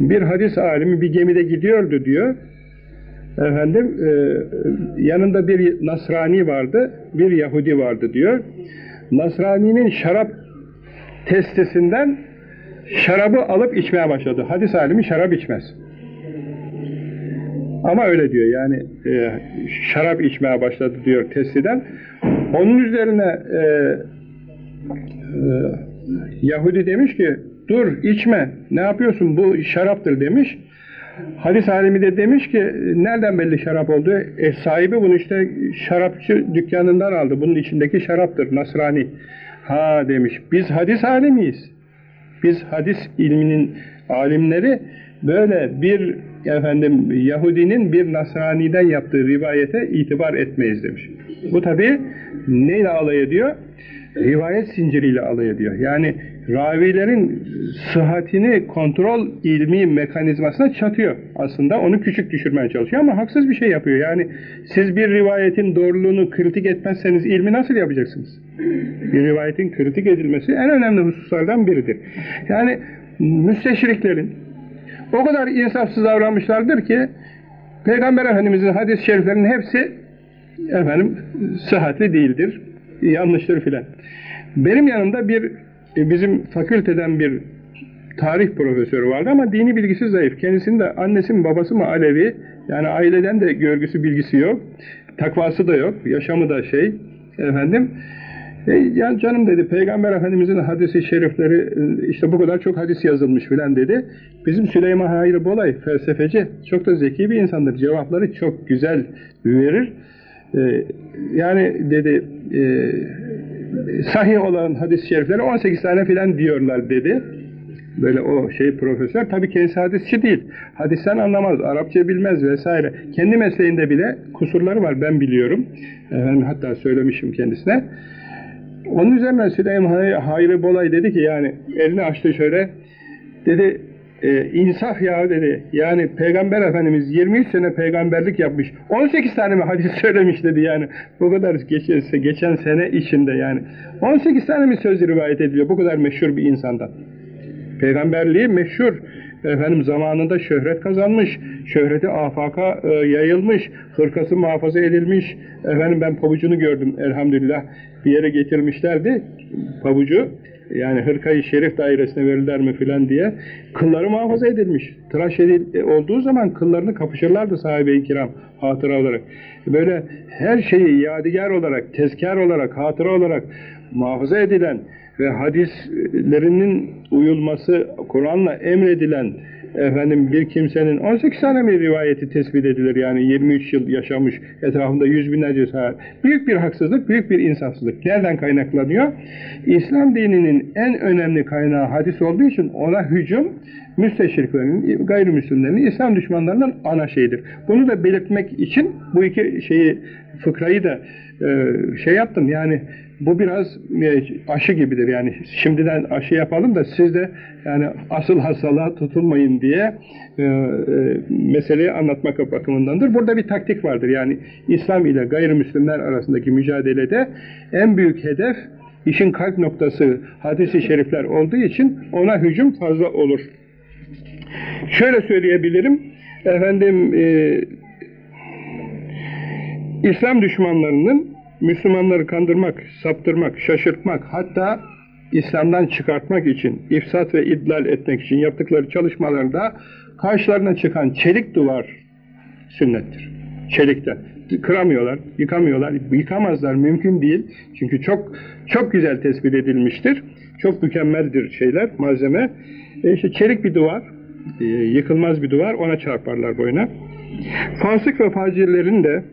bir hadis alimi bir gemide gidiyordu diyor. Efendim e, yanında bir Nasrani vardı, bir Yahudi vardı diyor. Nasrani'nin şarap testisinden şarabı alıp içmeye başladı. Hadis alimi şarap içmez. Ama öyle diyor yani e, şarap içmeye başladı diyor testiden. Onun üzerine e, e, Yahudi demiş ki dur içme ne yapıyorsun bu şaraptır demiş. Hadis alimi de demiş ki nereden belli şarap oldu? E, sahibi bunu işte şarapçı dükkanından aldı. Bunun içindeki şaraptır Nasrani. Ha demiş biz hadis alimiyiz. Biz hadis ilminin alimleri böyle bir efendim Yahudinin bir Nasrani'den yaptığı rivayete itibar etmeyiz demiş. Bu tabi neyle alay ediyor? Rivayet zinciriyle alay ediyor. Yani ravilerin sıhhatini kontrol ilmi mekanizmasına çatıyor. Aslında onu küçük düşürmeye çalışıyor ama haksız bir şey yapıyor. Yani siz bir rivayetin doğruluğunu kritik etmezseniz ilmi nasıl yapacaksınız? Bir rivayetin kritik edilmesi en önemli hususlardan biridir. Yani müsteşriklerin o kadar insafsız davranmışlardır ki Peygamber Efendimizin hadis-i şeriflerinin hepsi efendim sıhhatli değildir, yanlıştır filan. Benim yanımda bir e, bizim fakülteden bir tarih profesörü vardı ama dini bilgisi zayıf. Kendisinin de annesi mi babası mı Alevi. Yani aileden de görgüsü bilgisi yok. Takvası da yok. Yaşamı da şey efendim. E, ya canım dedi Peygamber Efendimizin hadisi şerifleri e, işte bu kadar çok hadis yazılmış filan dedi. Bizim Süleyman Hayri Bolay felsefeci çok da zeki bir insandır. Cevapları çok güzel verir. E, yani dedi e, sahih olan hadis-i şerifleri 18 tane filan diyorlar dedi. Böyle o şey profesör. Tabii kendisi hadisçi değil. Hadisten anlamaz, Arapça bilmez vesaire. Kendi mesleğinde bile kusurları var ben biliyorum. Efendim, hatta söylemişim kendisine. Onun üzerine Süleyman Hayri Bolay dedi ki yani elini açtı şöyle dedi e, insaf ya dedi. Yani Peygamber Efendimiz 23 sene peygamberlik yapmış. 18 tane mi hadis söylemiş dedi yani. Bu kadar geçen, geçen sene içinde yani. 18 tane mi söz rivayet ediliyor bu kadar meşhur bir insandan. Peygamberliği meşhur. Efendim zamanında şöhret kazanmış, şöhreti afaka e, yayılmış, hırkası muhafaza edilmiş. Efendim ben pabucunu gördüm elhamdülillah. Bir yere getirmişlerdi pabucu. Yani hırkayı şerif dairesine verirler mi filan diye. Kılları muhafaza edilmiş. Tıraş edil e, olduğu zaman kıllarını kapışırlardı sahibe-i kiram hatıra olarak. Böyle her şeyi yadigar olarak, tezkar olarak, hatıra olarak muhafaza edilen ve hadislerinin uyulması Kur'an'la emredilen efendim bir kimsenin 18 tane mi rivayeti tespit edilir yani 23 yıl yaşamış etrafında yüz binlerce saat. Büyük bir haksızlık, büyük bir insafsızlık. Nereden kaynaklanıyor? İslam dininin en önemli kaynağı hadis olduğu için ona hücum müsteşriklerin, gayrimüslimlerin, İslam düşmanlarının ana şeyidir. Bunu da belirtmek için bu iki şeyi, fıkrayı da e, şey yaptım yani bu biraz e, aşı gibidir yani şimdiden aşı yapalım da siz de yani asıl hastalığa tutulmayın diye e, e, meseleyi anlatmak bakımındandır. Burada bir taktik vardır yani İslam ile gayrimüslimler arasındaki mücadelede en büyük hedef işin kalp noktası hadisi şerifler olduğu için ona hücum fazla olur. Şöyle söyleyebilirim efendim e, İslam düşmanlarının Müslümanları kandırmak, saptırmak, şaşırtmak, hatta İslam'dan çıkartmak için, ifsat ve idlal etmek için yaptıkları çalışmalarında karşılarına çıkan çelik duvar sünnettir. Çelikten. Kıramıyorlar, yıkamıyorlar, yıkamazlar, mümkün değil. Çünkü çok çok güzel tespit edilmiştir. Çok mükemmeldir şeyler, malzeme. E işte çelik bir duvar, e, yıkılmaz bir duvar, ona çarparlar boyuna. Fasık ve facirlerin de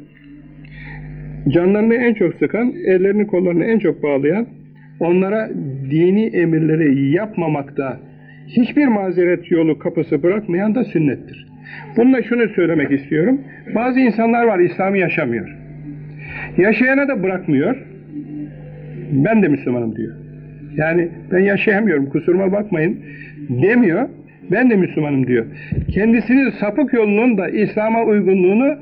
canlarını en çok sıkan, ellerini kollarını en çok bağlayan, onlara dini emirleri yapmamakta hiçbir mazeret yolu kapısı bırakmayan da sünnettir. Bununla şunu söylemek istiyorum. Bazı insanlar var İslam'ı yaşamıyor. Yaşayana da bırakmıyor. Ben de Müslümanım diyor. Yani ben yaşayamıyorum kusuruma bakmayın demiyor. Ben de Müslümanım diyor. Kendisinin sapık yolunun da İslam'a uygunluğunu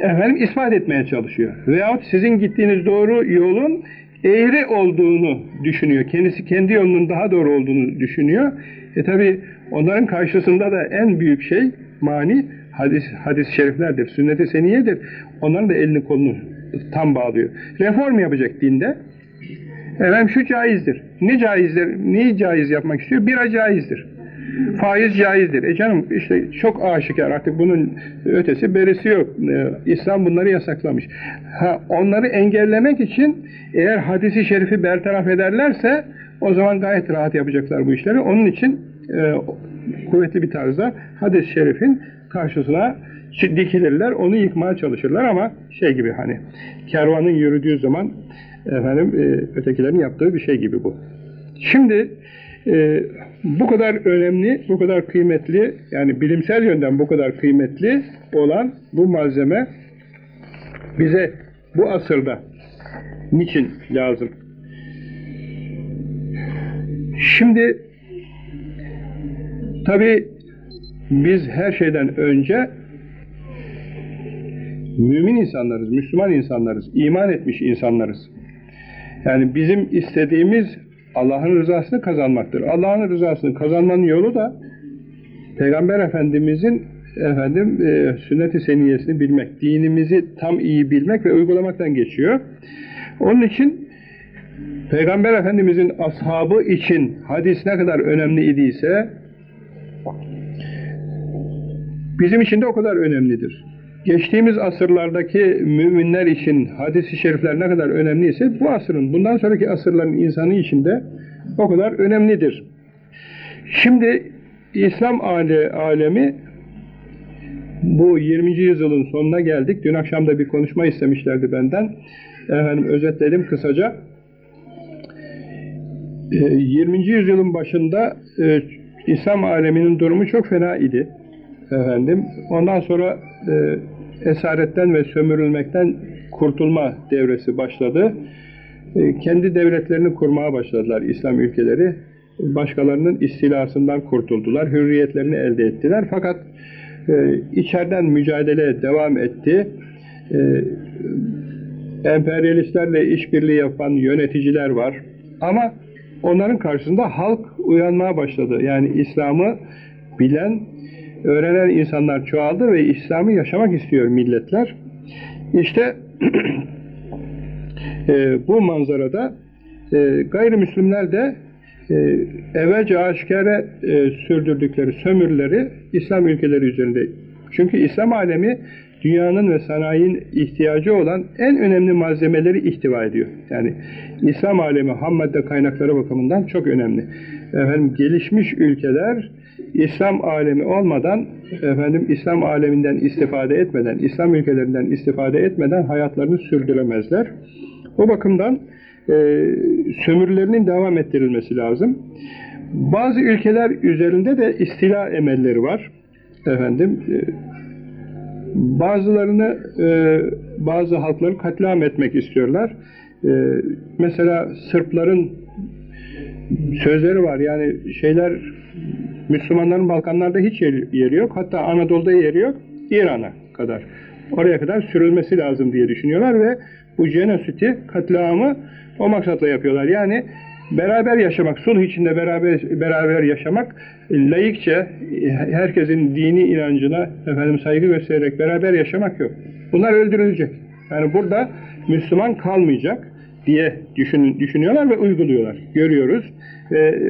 efendim ispat etmeye çalışıyor. Veyahut sizin gittiğiniz doğru yolun eğri olduğunu düşünüyor. Kendisi kendi yolunun daha doğru olduğunu düşünüyor. E tabi onların karşısında da en büyük şey mani hadis hadis şeriflerdir, sünnet-i seniyedir. Onların da elini kolunu tam bağlıyor. Reform yapacak dinde. Efendim şu caizdir. Ne caizdir? Neyi caiz yapmak istiyor? Bira caizdir. Faiz caizdir. E canım işte çok aşikar artık bunun ötesi berisi yok. Ee, İslam bunları yasaklamış. Ha, onları engellemek için eğer hadisi şerifi bertaraf ederlerse o zaman gayet rahat yapacaklar bu işleri. Onun için e, kuvvetli bir tarzda hadis-i şerifin karşısına dikilirler, onu yıkmaya çalışırlar ama şey gibi hani kervanın yürüdüğü zaman efendim e, ötekilerin yaptığı bir şey gibi bu. Şimdi e, bu kadar önemli, bu kadar kıymetli, yani bilimsel yönden bu kadar kıymetli olan bu malzeme bize bu asırda niçin lazım? Şimdi tabi biz her şeyden önce mümin insanlarız, Müslüman insanlarız, iman etmiş insanlarız. Yani bizim istediğimiz Allah'ın rızasını kazanmaktır. Allah'ın rızasını kazanmanın yolu da Peygamber Efendimizin efendim e, sünnet-i seniyesini bilmek, dinimizi tam iyi bilmek ve uygulamaktan geçiyor. Onun için Peygamber Efendimizin ashabı için hadis ne kadar önemli idiyse bizim için de o kadar önemlidir. Geçtiğimiz asırlardaki müminler için hadis-i şerifler ne kadar önemliyse bu asırın, bundan sonraki asırların insanı için de o kadar önemlidir. Şimdi İslam alemi bu 20. yüzyılın sonuna geldik. Dün akşam da bir konuşma istemişlerdi benden. Efendim özetledim kısaca. 20. Ee, yüzyılın başında e, İslam aleminin durumu çok fena idi. Efendim. Ondan sonra e, esaretten ve sömürülmekten kurtulma devresi başladı. E, kendi devletlerini kurmaya başladılar İslam ülkeleri. Başkalarının istilasından kurtuldular, hürriyetlerini elde ettiler. Fakat e, içeriden mücadele devam etti. E, emperyalistlerle işbirliği yapan yöneticiler var. Ama onların karşısında halk uyanmaya başladı. Yani İslam'ı bilen, öğrenen insanlar çoğaldı ve İslam'ı yaşamak istiyor milletler. İşte e, bu manzarada e, gayrimüslimler de e, evvelce aşikare e, sürdürdükleri sömürüleri İslam ülkeleri üzerinde. Çünkü İslam alemi dünyanın ve sanayinin ihtiyacı olan en önemli malzemeleri ihtiva ediyor. Yani İslam alemi ham madde kaynakları bakımından çok önemli. Efendim gelişmiş ülkeler İslam alemi olmadan efendim İslam aleminden istifade etmeden, İslam ülkelerinden istifade etmeden hayatlarını sürdüremezler. O bakımdan e, sömürülerinin devam ettirilmesi lazım. Bazı ülkeler üzerinde de istila emelleri var. Efendim e, bazılarını e, bazı halkları katliam etmek istiyorlar. E, mesela Sırpların sözleri var. Yani şeyler Müslümanların Balkanlarda hiç yeri yok. Hatta Anadolu'da yeri yok. İran'a kadar. Oraya kadar sürülmesi lazım diye düşünüyorlar ve bu cenositi, katliamı o maksatla yapıyorlar. Yani beraber yaşamak, sulh içinde beraber beraber yaşamak, layıkça herkesin dini inancına efendim saygı göstererek beraber yaşamak yok. Bunlar öldürülecek. Yani burada Müslüman kalmayacak diye düşün, düşünüyorlar ve uyguluyorlar. Görüyoruz. Ve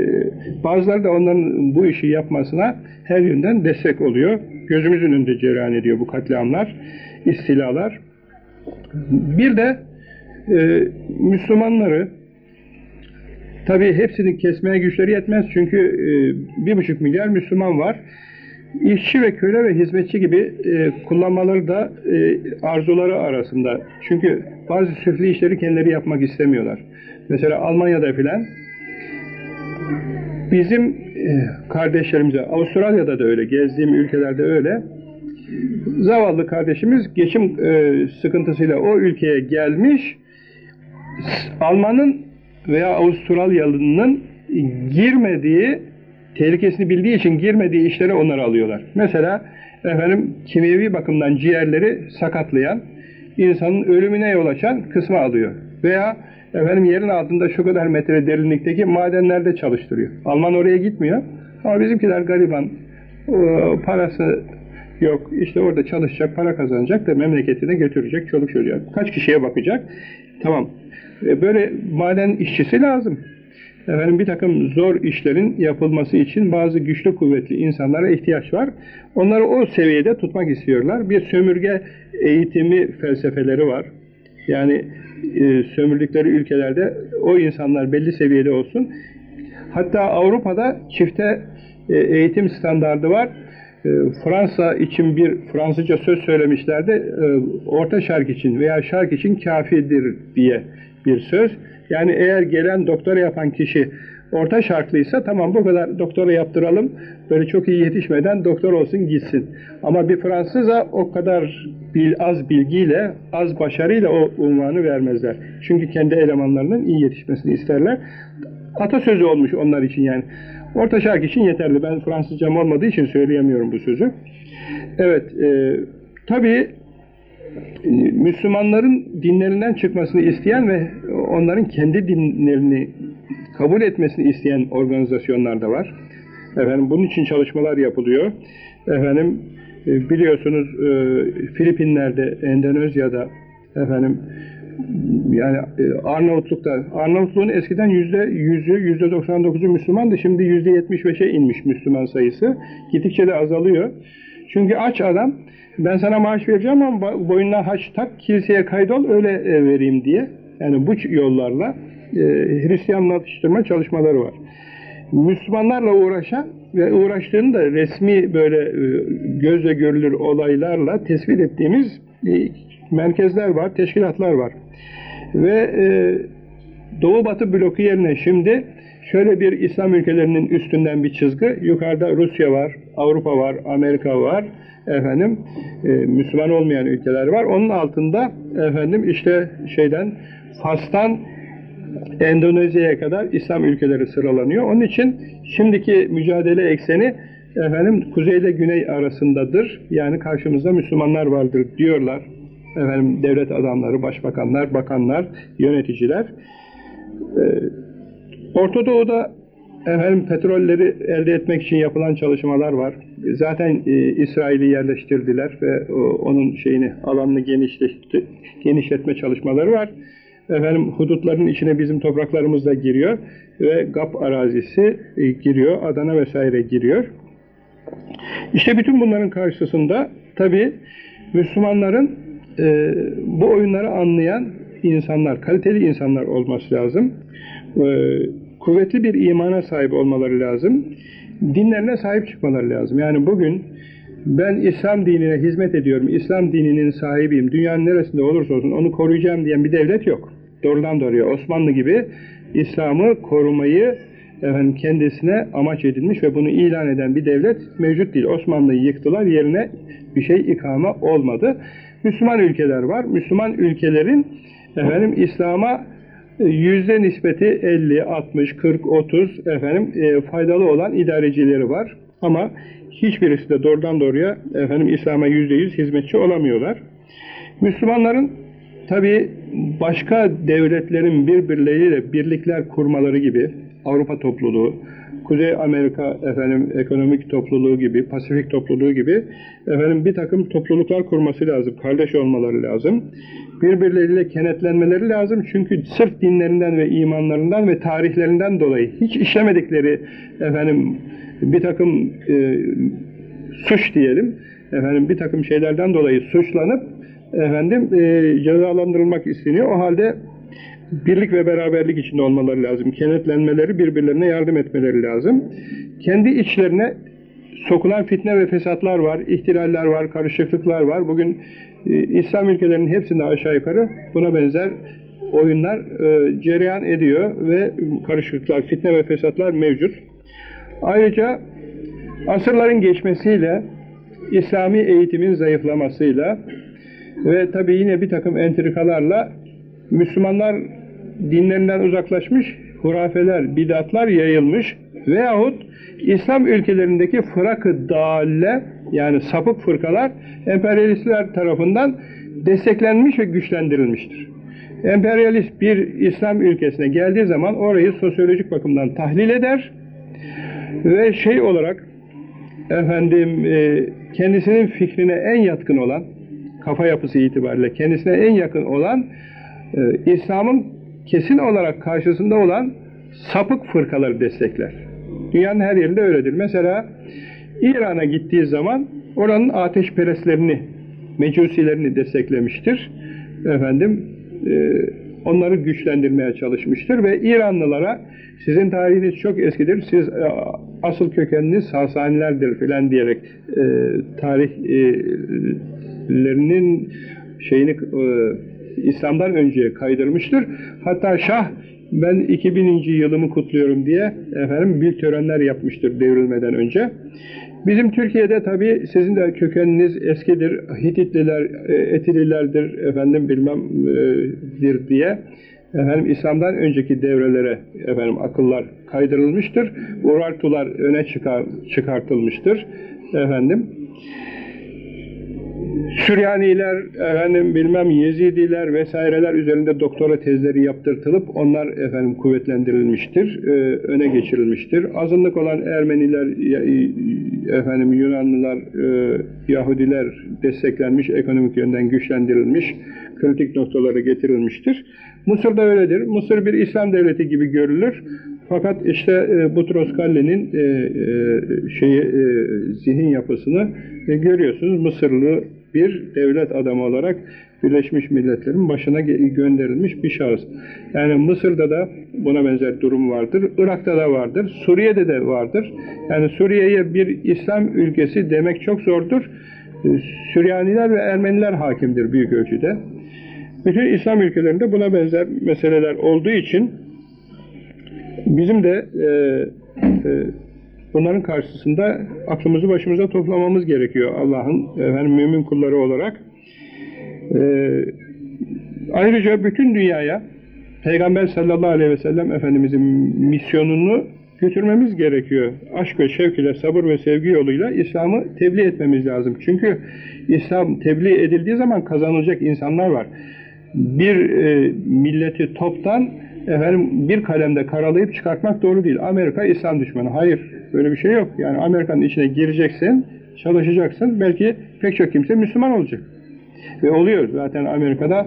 bazıları da onların bu işi yapmasına her yönden destek oluyor. Gözümüzün önünde cereyan ediyor bu katliamlar, istilalar. Bir de e, Müslümanları tabi hepsini kesmeye güçleri yetmez çünkü e, bir buçuk milyar Müslüman var. İşçi ve köle ve hizmetçi gibi e, kullanmaları da e, arzuları arasında. Çünkü bazı süfli işleri kendileri yapmak istemiyorlar. Mesela Almanya'da filan bizim e, kardeşlerimize, Avustralya'da da öyle, gezdiğim ülkelerde öyle, zavallı kardeşimiz geçim e, sıkıntısıyla o ülkeye gelmiş, Alman'ın veya Avustralyalı'nın girmediği, tehlikesini bildiği için girmediği işleri onları alıyorlar. Mesela efendim kimyevi bakımdan ciğerleri sakatlayan, insanın ölümüne yol açan kısmı alıyor. Veya efendim yerin altında şu kadar metre derinlikteki madenlerde çalıştırıyor. Alman oraya gitmiyor. Ama bizimkiler gariban, parası yok, işte orada çalışacak, para kazanacak da memleketine götürecek, çoluk çocuğa. Kaç kişiye bakacak? Tamam. E, böyle maden işçisi lazım. Efendim bir takım zor işlerin yapılması için bazı güçlü kuvvetli insanlara ihtiyaç var. Onları o seviyede tutmak istiyorlar. Bir sömürge eğitimi felsefeleri var. Yani e, sömürdükleri ülkelerde o insanlar belli seviyede olsun. Hatta Avrupa'da çifte e, eğitim standardı var. E, Fransa için bir Fransızca söz söylemişlerdi. E, Orta Şark için veya Şark için kafidir diye bir söz. Yani eğer gelen doktora yapan kişi orta şartlıysa tamam bu kadar doktora yaptıralım. Böyle çok iyi yetişmeden doktor olsun gitsin. Ama bir Fransız'a o kadar bil, az bilgiyle, az başarıyla o unvanı vermezler. Çünkü kendi elemanlarının iyi yetişmesini isterler. Atasözü olmuş onlar için yani. Orta şark için yeterli. Ben Fransızcam olmadığı için söyleyemiyorum bu sözü. Evet, e, tabii Müslümanların dinlerinden çıkmasını isteyen ve onların kendi dinlerini kabul etmesini isteyen organizasyonlar da var. Efendim bunun için çalışmalar yapılıyor. Efendim e, biliyorsunuz e, Filipinler'de, Endonezya'da efendim yani e, Arnavutluk'ta Arnavutluğun eskiden yüzde yüzü, yüzde 99'u Müslümandı. Şimdi yüzde 75'e inmiş Müslüman sayısı. Gittikçe de azalıyor. Çünkü aç adam ben sana maaş vereceğim ama boynuna haç tak kiliseye kaydol öyle e, vereyim diye. Yani bu yollarla e, Hristiyanlaştırma çalışmaları var. Müslümanlarla uğraşan ve uğraştığını da resmi böyle e, gözle görülür olaylarla tespit ettiğimiz e, merkezler var, teşkilatlar var. Ve e, Doğu Batı bloku yerine şimdi şöyle bir İslam ülkelerinin üstünden bir çizgi, yukarıda Rusya var, Avrupa var, Amerika var, efendim e, Müslüman olmayan ülkeler var. Onun altında efendim işte şeyden Fas'tan Endonezya'ya kadar İslam ülkeleri sıralanıyor. Onun için şimdiki mücadele ekseni efendim kuzeyle güney arasındadır. Yani karşımızda Müslümanlar vardır diyorlar. Efendim devlet adamları, başbakanlar, bakanlar, yöneticiler. Ee, Orta Doğu'da efendim petrolleri elde etmek için yapılan çalışmalar var. Zaten e, İsrail'i yerleştirdiler ve o, onun şeyini alanını genişletti, genişletme çalışmaları var. Efendim hudutların içine bizim topraklarımız da giriyor ve GAP arazisi e, giriyor, Adana vesaire giriyor. İşte bütün bunların karşısında tabi Müslümanların e, bu oyunları anlayan insanlar, kaliteli insanlar olması lazım. E, kuvvetli bir imana sahip olmaları lazım. Dinlerine sahip çıkmaları lazım. Yani bugün ben İslam dinine hizmet ediyorum, İslam dininin sahibiyim, dünyanın neresinde olursa olsun onu koruyacağım diyen bir devlet yok. Doğrudan doğruya Osmanlı gibi İslam'ı korumayı efendim, kendisine amaç edilmiş ve bunu ilan eden bir devlet mevcut değil. Osmanlı'yı yıktılar, yerine bir şey ikame olmadı. Müslüman ülkeler var. Müslüman ülkelerin efendim İslam'a yüzde nispeti 50, 60, 40, 30 efendim e, faydalı olan idarecileri var. Ama hiçbirisi de doğrudan doğruya efendim İslam'a yüzde yüz hizmetçi olamıyorlar. Müslümanların tabi başka devletlerin birbirleriyle birlikler kurmaları gibi Avrupa topluluğu, Kuzey Amerika efendim ekonomik topluluğu gibi, Pasifik topluluğu gibi efendim bir takım topluluklar kurması lazım, kardeş olmaları lazım. Birbirleriyle kenetlenmeleri lazım. Çünkü sırf dinlerinden ve imanlarından ve tarihlerinden dolayı hiç işlemedikleri efendim bir takım e, suç diyelim, efendim bir takım şeylerden dolayı suçlanıp efendim e, cezalandırılmak isteniyor. O halde birlik ve beraberlik içinde olmaları lazım. Kenetlenmeleri, birbirlerine yardım etmeleri lazım. Kendi içlerine sokulan fitne ve fesatlar var, ihtilaller var, karışıklıklar var. Bugün e, İslam ülkelerinin hepsinde aşağı yukarı buna benzer oyunlar e, cereyan ediyor ve karışıklıklar, fitne ve fesatlar mevcut. Ayrıca asırların geçmesiyle, İslami eğitimin zayıflamasıyla ve tabi yine bir takım entrikalarla Müslümanlar dinlerinden uzaklaşmış, hurafeler, bidatlar yayılmış veyahut İslam ülkelerindeki fırakı dalle yani sapık fırkalar emperyalistler tarafından desteklenmiş ve güçlendirilmiştir. Emperyalist bir İslam ülkesine geldiği zaman orayı sosyolojik bakımdan tahlil eder ve şey olarak efendim e, kendisinin fikrine en yatkın olan kafa yapısı itibariyle kendisine en yakın olan e, İslam'ın kesin olarak karşısında olan sapık fırkaları destekler. Dünyanın her yerinde öyledir. Mesela İran'a gittiği zaman oranın ateşperestlerini, mecusilerini desteklemiştir. Efendim, e, onları güçlendirmeye çalışmıştır ve İranlılara sizin tarihiniz çok eskidir, siz e, asıl kökeniniz Sasanilerdir filan diyerek e, tarihlerinin şeyini e, İslam'dan önceye kaydırmıştır. Hatta Şah ben 2000. yılımı kutluyorum diye efendim büyük törenler yapmıştır devrilmeden önce. Bizim Türkiye'de tabi sizin de kökeniniz eskidir, Hititliler, e, Etililerdir, efendim bilmem e, diye efendim İslam'dan önceki devrelere efendim akıllar kaydırılmıştır. Urartular öne çıkar, çıkartılmıştır. Efendim Süryaniler, efendim bilmem Yezidiler vesaireler üzerinde doktora tezleri yaptırtılıp onlar efendim kuvvetlendirilmiştir, e, öne geçirilmiştir. Azınlık olan Ermeniler, efendim Yunanlılar, e, Yahudiler desteklenmiş, ekonomik yönden güçlendirilmiş, kritik noktaları getirilmiştir. Mısır da öyledir. Mısır bir İslam devleti gibi görülür Fakat işte e, Butros Ghali'nin e, e, e, zihin yapısını e, görüyorsunuz. Mısırlı bir devlet adamı olarak Birleşmiş Milletler'in başına gönderilmiş bir şahıs. Yani Mısır'da da buna benzer durum vardır. Irak'ta da vardır. Suriye'de de vardır. Yani Suriye'ye bir İslam ülkesi demek çok zordur. E, Süryaniler ve Ermeniler hakimdir büyük ölçüde. Bütün İslam ülkelerinde buna benzer meseleler olduğu için bizim de e, e, bunların karşısında aklımızı başımıza toplamamız gerekiyor Allah'ın efendim, mümin kulları olarak. E, ayrıca bütün dünyaya Peygamber sallallahu aleyhi ve sellem Efendimizin misyonunu götürmemiz gerekiyor. Aşk ve şevk ile, sabır ve sevgi yoluyla İslam'ı tebliğ etmemiz lazım. Çünkü İslam tebliğ edildiği zaman kazanılacak insanlar var. Bir e, milleti toptan efendim bir kalemde karalayıp çıkartmak doğru değil. Amerika İslam düşmanı. Hayır, böyle bir şey yok. Yani Amerika'nın içine gireceksin, çalışacaksın. Belki pek çok kimse Müslüman olacak. Ve oluyor. Zaten Amerika'da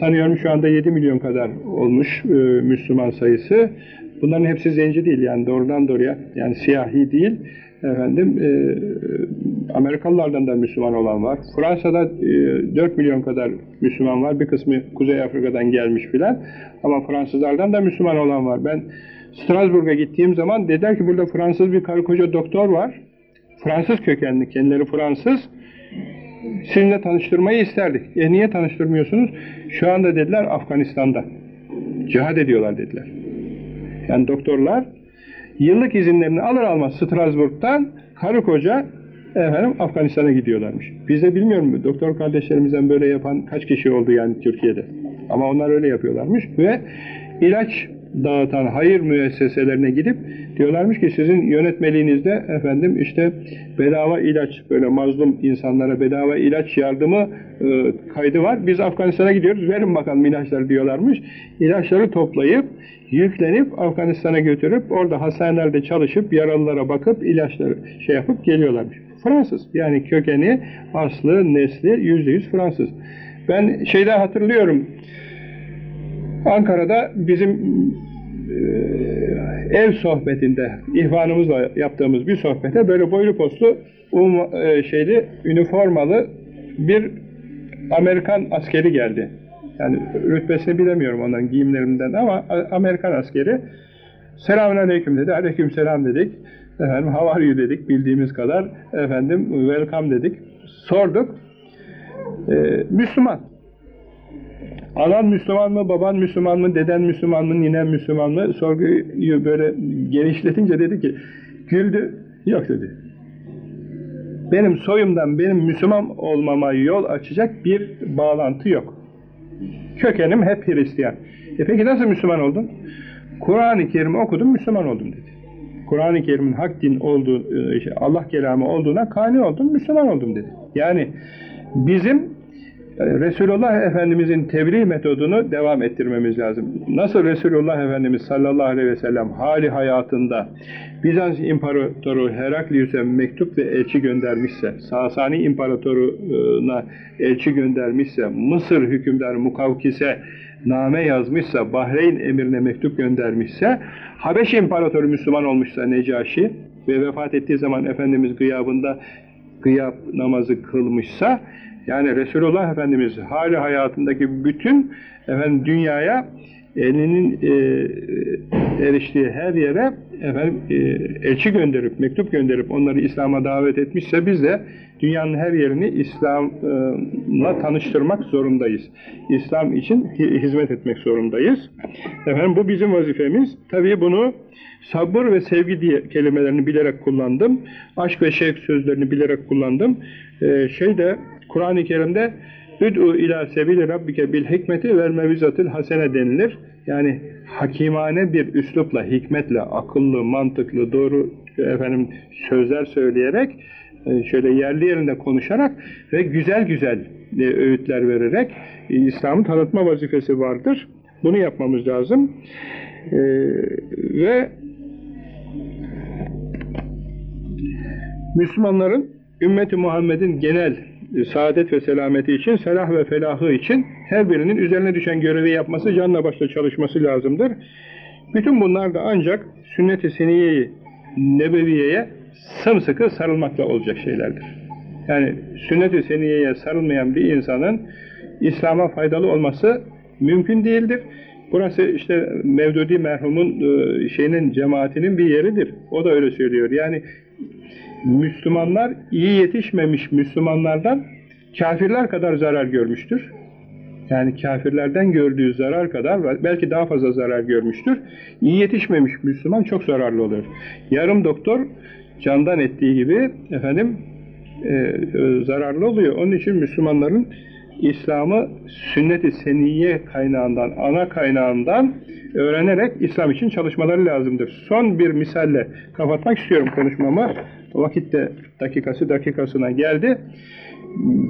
sanıyorum şu anda 7 milyon kadar olmuş e, Müslüman sayısı. Bunların hepsi zenci değil yani doğrudan doğruya yani siyahi değil. Efendim e, Amerikalılardan da Müslüman olan var. Fransa'da e, 4 milyon kadar Müslüman var. Bir kısmı Kuzey Afrika'dan gelmiş filan. Ama Fransızlardan da Müslüman olan var. Ben Strasbourg'a gittiğim zaman dediler ki burada Fransız bir karı koca doktor var. Fransız kökenli, kendileri Fransız. Sizinle tanıştırmayı isterdik. E niye tanıştırmıyorsunuz? Şu anda dediler Afganistan'da. Cihad ediyorlar dediler. Yani doktorlar yıllık izinlerini alır almaz Strasbourg'dan karı koca efendim Afganistan'a gidiyorlarmış. Biz de bilmiyorum doktor kardeşlerimizden böyle yapan kaç kişi oldu yani Türkiye'de. Ama onlar öyle yapıyorlarmış ve ilaç dağıtan hayır müesseselerine gidip diyorlarmış ki sizin yönetmeliğinizde efendim işte bedava ilaç böyle mazlum insanlara bedava ilaç yardımı e, kaydı var. Biz Afganistan'a gidiyoruz verin bakalım ilaçları diyorlarmış. İlaçları toplayıp yüklenip Afganistan'a götürüp orada hastanelerde çalışıp yaralılara bakıp ilaçları şey yapıp geliyorlarmış. Fransız yani kökeni aslı nesli yüzde yüz Fransız. Ben şeyde hatırlıyorum Ankara'da bizim e, ev sohbetinde ihvanımızla yaptığımız bir sohbete böyle boylu postlu um, e, şeyli üniformalı bir Amerikan askeri geldi. Yani rütbesini bilemiyorum onların giyimlerinden ama Amerikan askeri selamun aleyküm dedi. Aleyküm selam dedik. Efendim how dedik bildiğimiz kadar. Efendim welcome dedik. Sorduk. Ee, Müslüman. Anan Müslüman mı, baban Müslüman mı, deden Müslüman mı, ninen Müslüman mı? Sorguyu böyle genişletince dedi ki, güldü, yok dedi. Benim soyumdan benim Müslüman olmama yol açacak bir bağlantı yok. Kökenim hep Hristiyan. E peki nasıl Müslüman oldun? Kur'an-ı Kerim'i okudum, Müslüman oldum dedi. Kur'an-ı Kerim'in hak din olduğu, e, şey, Allah kelamı olduğuna kani oldum, Müslüman oldum dedi. Yani bizim Resulullah Efendimizin tebliğ metodunu devam ettirmemiz lazım. Nasıl Resulullah Efendimiz sallallahu aleyhi ve sellem hali hayatında Bizans İmparatoru Heraklius'e mektup ve elçi göndermişse, Sasani İmparatoruna elçi göndermişse, Mısır hükümdarı Mukavkis'e name yazmışsa, Bahreyn emirine mektup göndermişse, Habeş İmparatoru Müslüman olmuşsa Necaşi ve vefat ettiği zaman Efendimiz gıyabında gıyab namazı kılmışsa, yani Resulullah Efendimiz hali hayatındaki bütün efendim dünyaya elinin e, eriştiği her yere efendim e, elçi gönderip mektup gönderip onları İslam'a davet etmişse biz de dünyanın her yerini İslam'la tanıştırmak zorundayız. İslam için hizmet etmek zorundayız. Efendim bu bizim vazifemiz. Tabii bunu sabır ve sevgi diye kelimelerini bilerek kullandım. Aşk ve şevk sözlerini bilerek kullandım. Ee, şeyde Kur'an-ı Kerim'de Üd'u ila sebili rabbike bil hikmeti vel mevizatil hasene denilir. Yani hakimane bir üslupla, hikmetle, akıllı, mantıklı, doğru efendim sözler söyleyerek şöyle yerli yerinde konuşarak ve güzel güzel öğütler vererek İslam'ı tanıtma vazifesi vardır. Bunu yapmamız lazım. Ve Müslümanların ümmeti Muhammed'in genel saadet ve selameti için, selah ve felahı için her birinin üzerine düşen görevi yapması, canla başla çalışması lazımdır. Bütün bunlar da ancak sünnet-i seniyeyi nebeviyeye sımsıkı sarılmakla olacak şeylerdir. Yani sünnet-i seniyeye sarılmayan bir insanın İslam'a faydalı olması mümkün değildir. Burası işte Mevdudi merhumun e, şeyinin cemaatinin bir yeridir. O da öyle söylüyor. Yani Müslümanlar iyi yetişmemiş Müslümanlardan kafirler kadar zarar görmüştür. Yani kafirlerden gördüğü zarar kadar belki daha fazla zarar görmüştür. İyi yetişmemiş Müslüman çok zararlı olur. Yarım doktor candan ettiği gibi efendim e, zararlı oluyor. Onun için Müslümanların İslam'ı sünnet-i seniyye kaynağından, ana kaynağından öğrenerek İslam için çalışmaları lazımdır. Son bir misalle kapatmak istiyorum konuşmamı. Vakit de dakikası dakikasına geldi.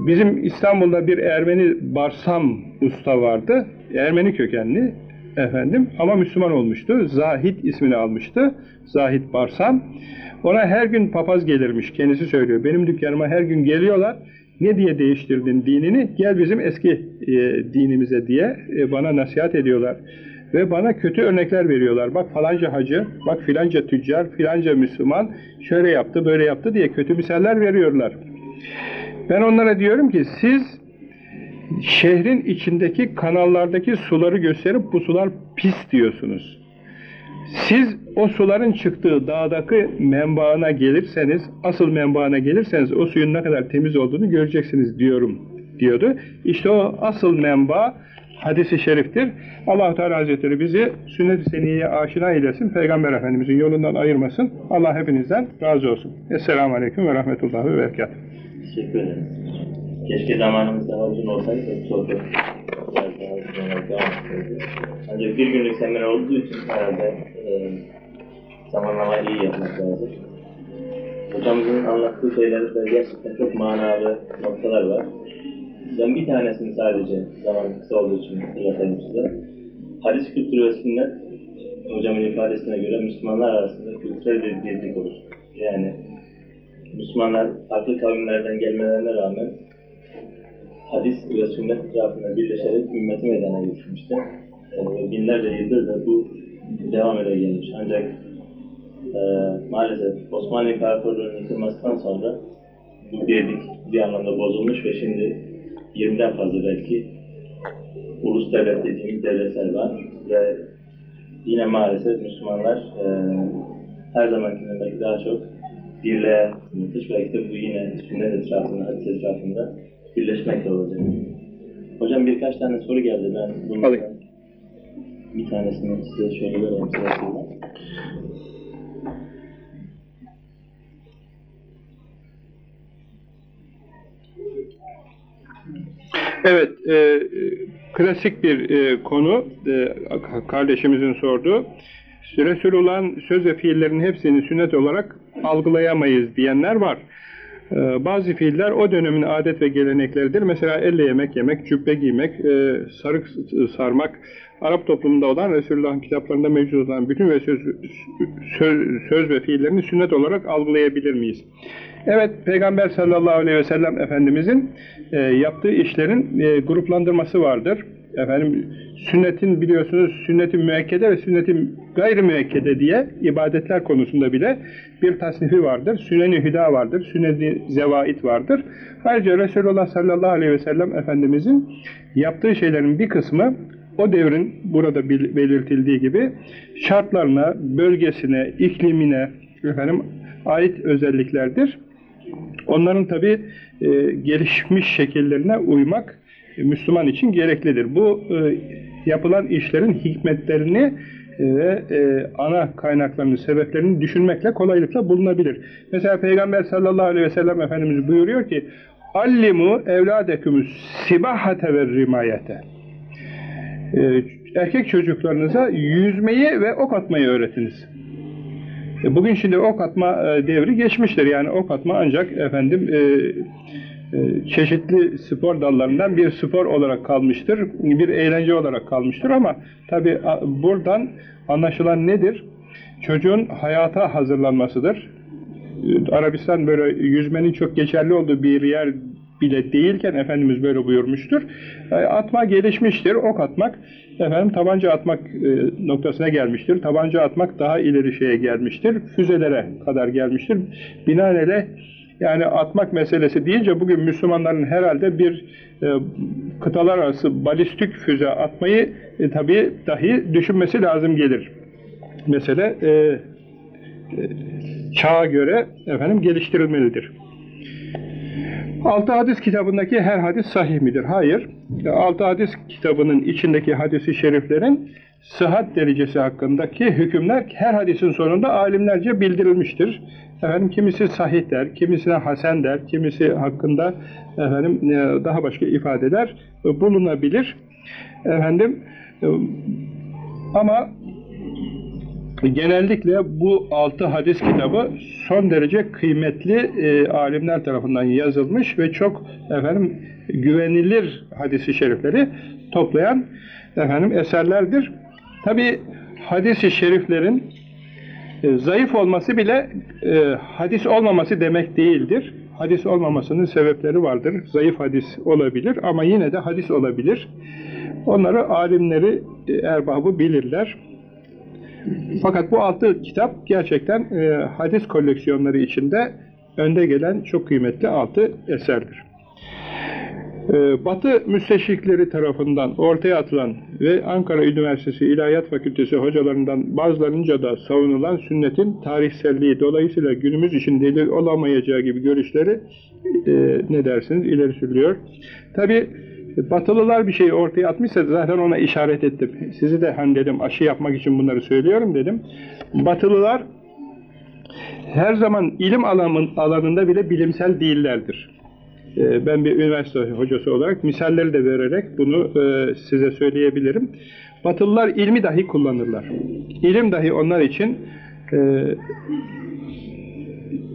Bizim İstanbul'da bir Ermeni Barsam usta vardı. Ermeni kökenli efendim ama Müslüman olmuştu. Zahid ismini almıştı. Zahid Barsam. Ona her gün papaz gelirmiş. Kendisi söylüyor. Benim dükkanıma her gün geliyorlar. Ne diye değiştirdin dinini? Gel bizim eski e, dinimize diye e, bana nasihat ediyorlar. Ve bana kötü örnekler veriyorlar. Bak falanca hacı, bak filanca tüccar, filanca Müslüman şöyle yaptı, böyle yaptı diye kötü misaller veriyorlar. Ben onlara diyorum ki siz şehrin içindeki kanallardaki suları gösterip bu sular pis diyorsunuz. Siz o suların çıktığı dağdaki menbaına gelirseniz, asıl menbaına gelirseniz o suyun ne kadar temiz olduğunu göreceksiniz diyorum diyordu. İşte o asıl menba hadisi şeriftir. allah Teala Hazretleri bizi sünnet-i seniyeye aşina eylesin. Peygamber Efendimizin yolundan ayırmasın. Allah hepinizden razı olsun. Esselamu Aleyküm ve Rahmetullahi ve Berekatuhu. Teşekkür ederiz. Keşke zamanımız daha uzun olsaydı da sohbet. Ancak bir günlük seminer olduğu için herhalde e, zamanlamayı iyi yapmak lazım. Hocamızın anlattığı şeylerde gerçekten çok manalı noktalar var. Ben bir tanesini sadece zaman kısa olduğu için hatırlatayım size. Hadis kültürü ve sünnet hocamın ifadesine göre Müslümanlar arasında kültürel bir birlik olur. Yani Müslümanlar farklı kavimlerden gelmelerine rağmen hadis ve sünnet etrafında birleşerek ümmeti meydana getirmişti. Ee, binlerce yıldır da bu devam ede gelmiş. Ancak e, maalesef Osmanlı İmparatorluğu'nun yıkılmasından sonra bu birlik bir anlamda bozulmuş ve şimdi 20'den fazla belki ulus devlet dediğimiz devletler var ve yine maalesef Müslümanlar e, her zamankinden belki daha çok birliğe muhtaç. Belki de bu yine sünnet etrafında, hadis etrafında birleşmekle olacak. Hocam birkaç tane soru geldi. Ben bunlardan bir tanesini size şöyle vereyim sırasıyla. Evet, e, e, klasik bir e, konu e, kardeşimizin sorduğu. Resulullah'ın söz ve fiillerin hepsini sünnet olarak algılayamayız diyenler var. E, bazı fiiller o dönemin adet ve gelenekleridir. Mesela elle yemek yemek, cübbe giymek, e, sarık sarmak, Arap toplumunda olan Resulullah'ın kitaplarında mevcut olan bütün ve söz, söz, söz ve fiillerini sünnet olarak algılayabilir miyiz? Evet, Peygamber sallallahu aleyhi ve sellem Efendimizin e, yaptığı işlerin e, gruplandırması vardır. Efendim, sünnetin biliyorsunuz sünnetin müekkede ve sünnetin gayri müekkede diye ibadetler konusunda bile bir tasnifi vardır. Sünnet-i hüda vardır, sünnet-i zevait vardır. Ayrıca Resulullah sallallahu aleyhi ve sellem Efendimizin yaptığı şeylerin bir kısmı o devrin burada belirtildiği gibi şartlarına, bölgesine, iklimine efendim ait özelliklerdir. Onların tabi gelişmiş şekillerine uymak e, Müslüman için gereklidir. Bu e, yapılan işlerin hikmetlerini e, ve e, ana kaynaklarını, sebeplerini düşünmekle kolaylıkla bulunabilir. Mesela Peygamber sallallahu aleyhi ve sellem Efendimiz buyuruyor ki Allimu evladekümüz sibahate ve rimayete e, erkek çocuklarınıza yüzmeyi ve ok atmayı öğretiniz. E, Bugün şimdi ok atma e, devri geçmiştir. Yani ok atma ancak efendim e, çeşitli spor dallarından bir spor olarak kalmıştır. Bir eğlence olarak kalmıştır ama tabi buradan anlaşılan nedir? Çocuğun hayata hazırlanmasıdır. E, Arabistan böyle yüzmenin çok geçerli olduğu bir yer bile değilken Efendimiz böyle buyurmuştur. E, atma gelişmiştir, ok atmak efendim tabanca atmak e, noktasına gelmiştir. Tabanca atmak daha ileri şeye gelmiştir. Füzelere kadar gelmiştir. Binaenaleyh yani atmak meselesi deyince bugün Müslümanların herhalde bir e, kıtalar arası balistik füze atmayı e, tabii dahi düşünmesi lazım gelir. Mesele e, e, çağa göre efendim geliştirilmelidir. Altı hadis kitabındaki her hadis sahih midir? Hayır. Altı hadis kitabının içindeki hadisi şeriflerin sıhhat derecesi hakkındaki hükümler her hadisin sonunda alimlerce bildirilmiştir. Efendim kimisi sahih der, kimisine hasen der, kimisi hakkında efendim e, daha başka ifadeler bulunabilir. Efendim e, ama genellikle bu altı hadis kitabı son derece kıymetli e, alimler tarafından yazılmış ve çok efendim güvenilir hadisi şerifleri toplayan efendim eserlerdir. Tabi hadisi şeriflerin e, zayıf olması bile e, hadis olmaması demek değildir. Hadis olmamasının sebepleri vardır. Zayıf hadis olabilir ama yine de hadis olabilir. Onları alimleri, e, erbabı bilirler. Fakat bu altı kitap gerçekten e, hadis koleksiyonları içinde önde gelen çok kıymetli altı eserdir. E, Batı müsteşrikleri tarafından ortaya atılan ve Ankara Üniversitesi İlahiyat Fakültesi hocalarından bazılarınca da savunulan sünnetin tarihselliği dolayısıyla günümüz için delil olamayacağı gibi görüşleri e, ne dersiniz ileri sürülüyor. Tabi Batılılar bir şey ortaya atmışsa zaten ona işaret ettim. Sizi de hani dedim aşı yapmak için bunları söylüyorum dedim. Batılılar her zaman ilim alanın, alanında bile bilimsel değillerdir. Ee, Ben bir üniversite hocası olarak misalleri de vererek bunu e, size söyleyebilirim. Batılılar ilmi dahi kullanırlar. İlim dahi onlar için e,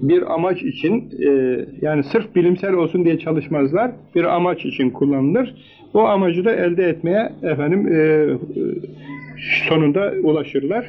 bir amaç için e, yani sırf bilimsel olsun diye çalışmazlar. Bir amaç için kullanılır. O amacı da elde etmeye efendim sonunda ulaşırlar.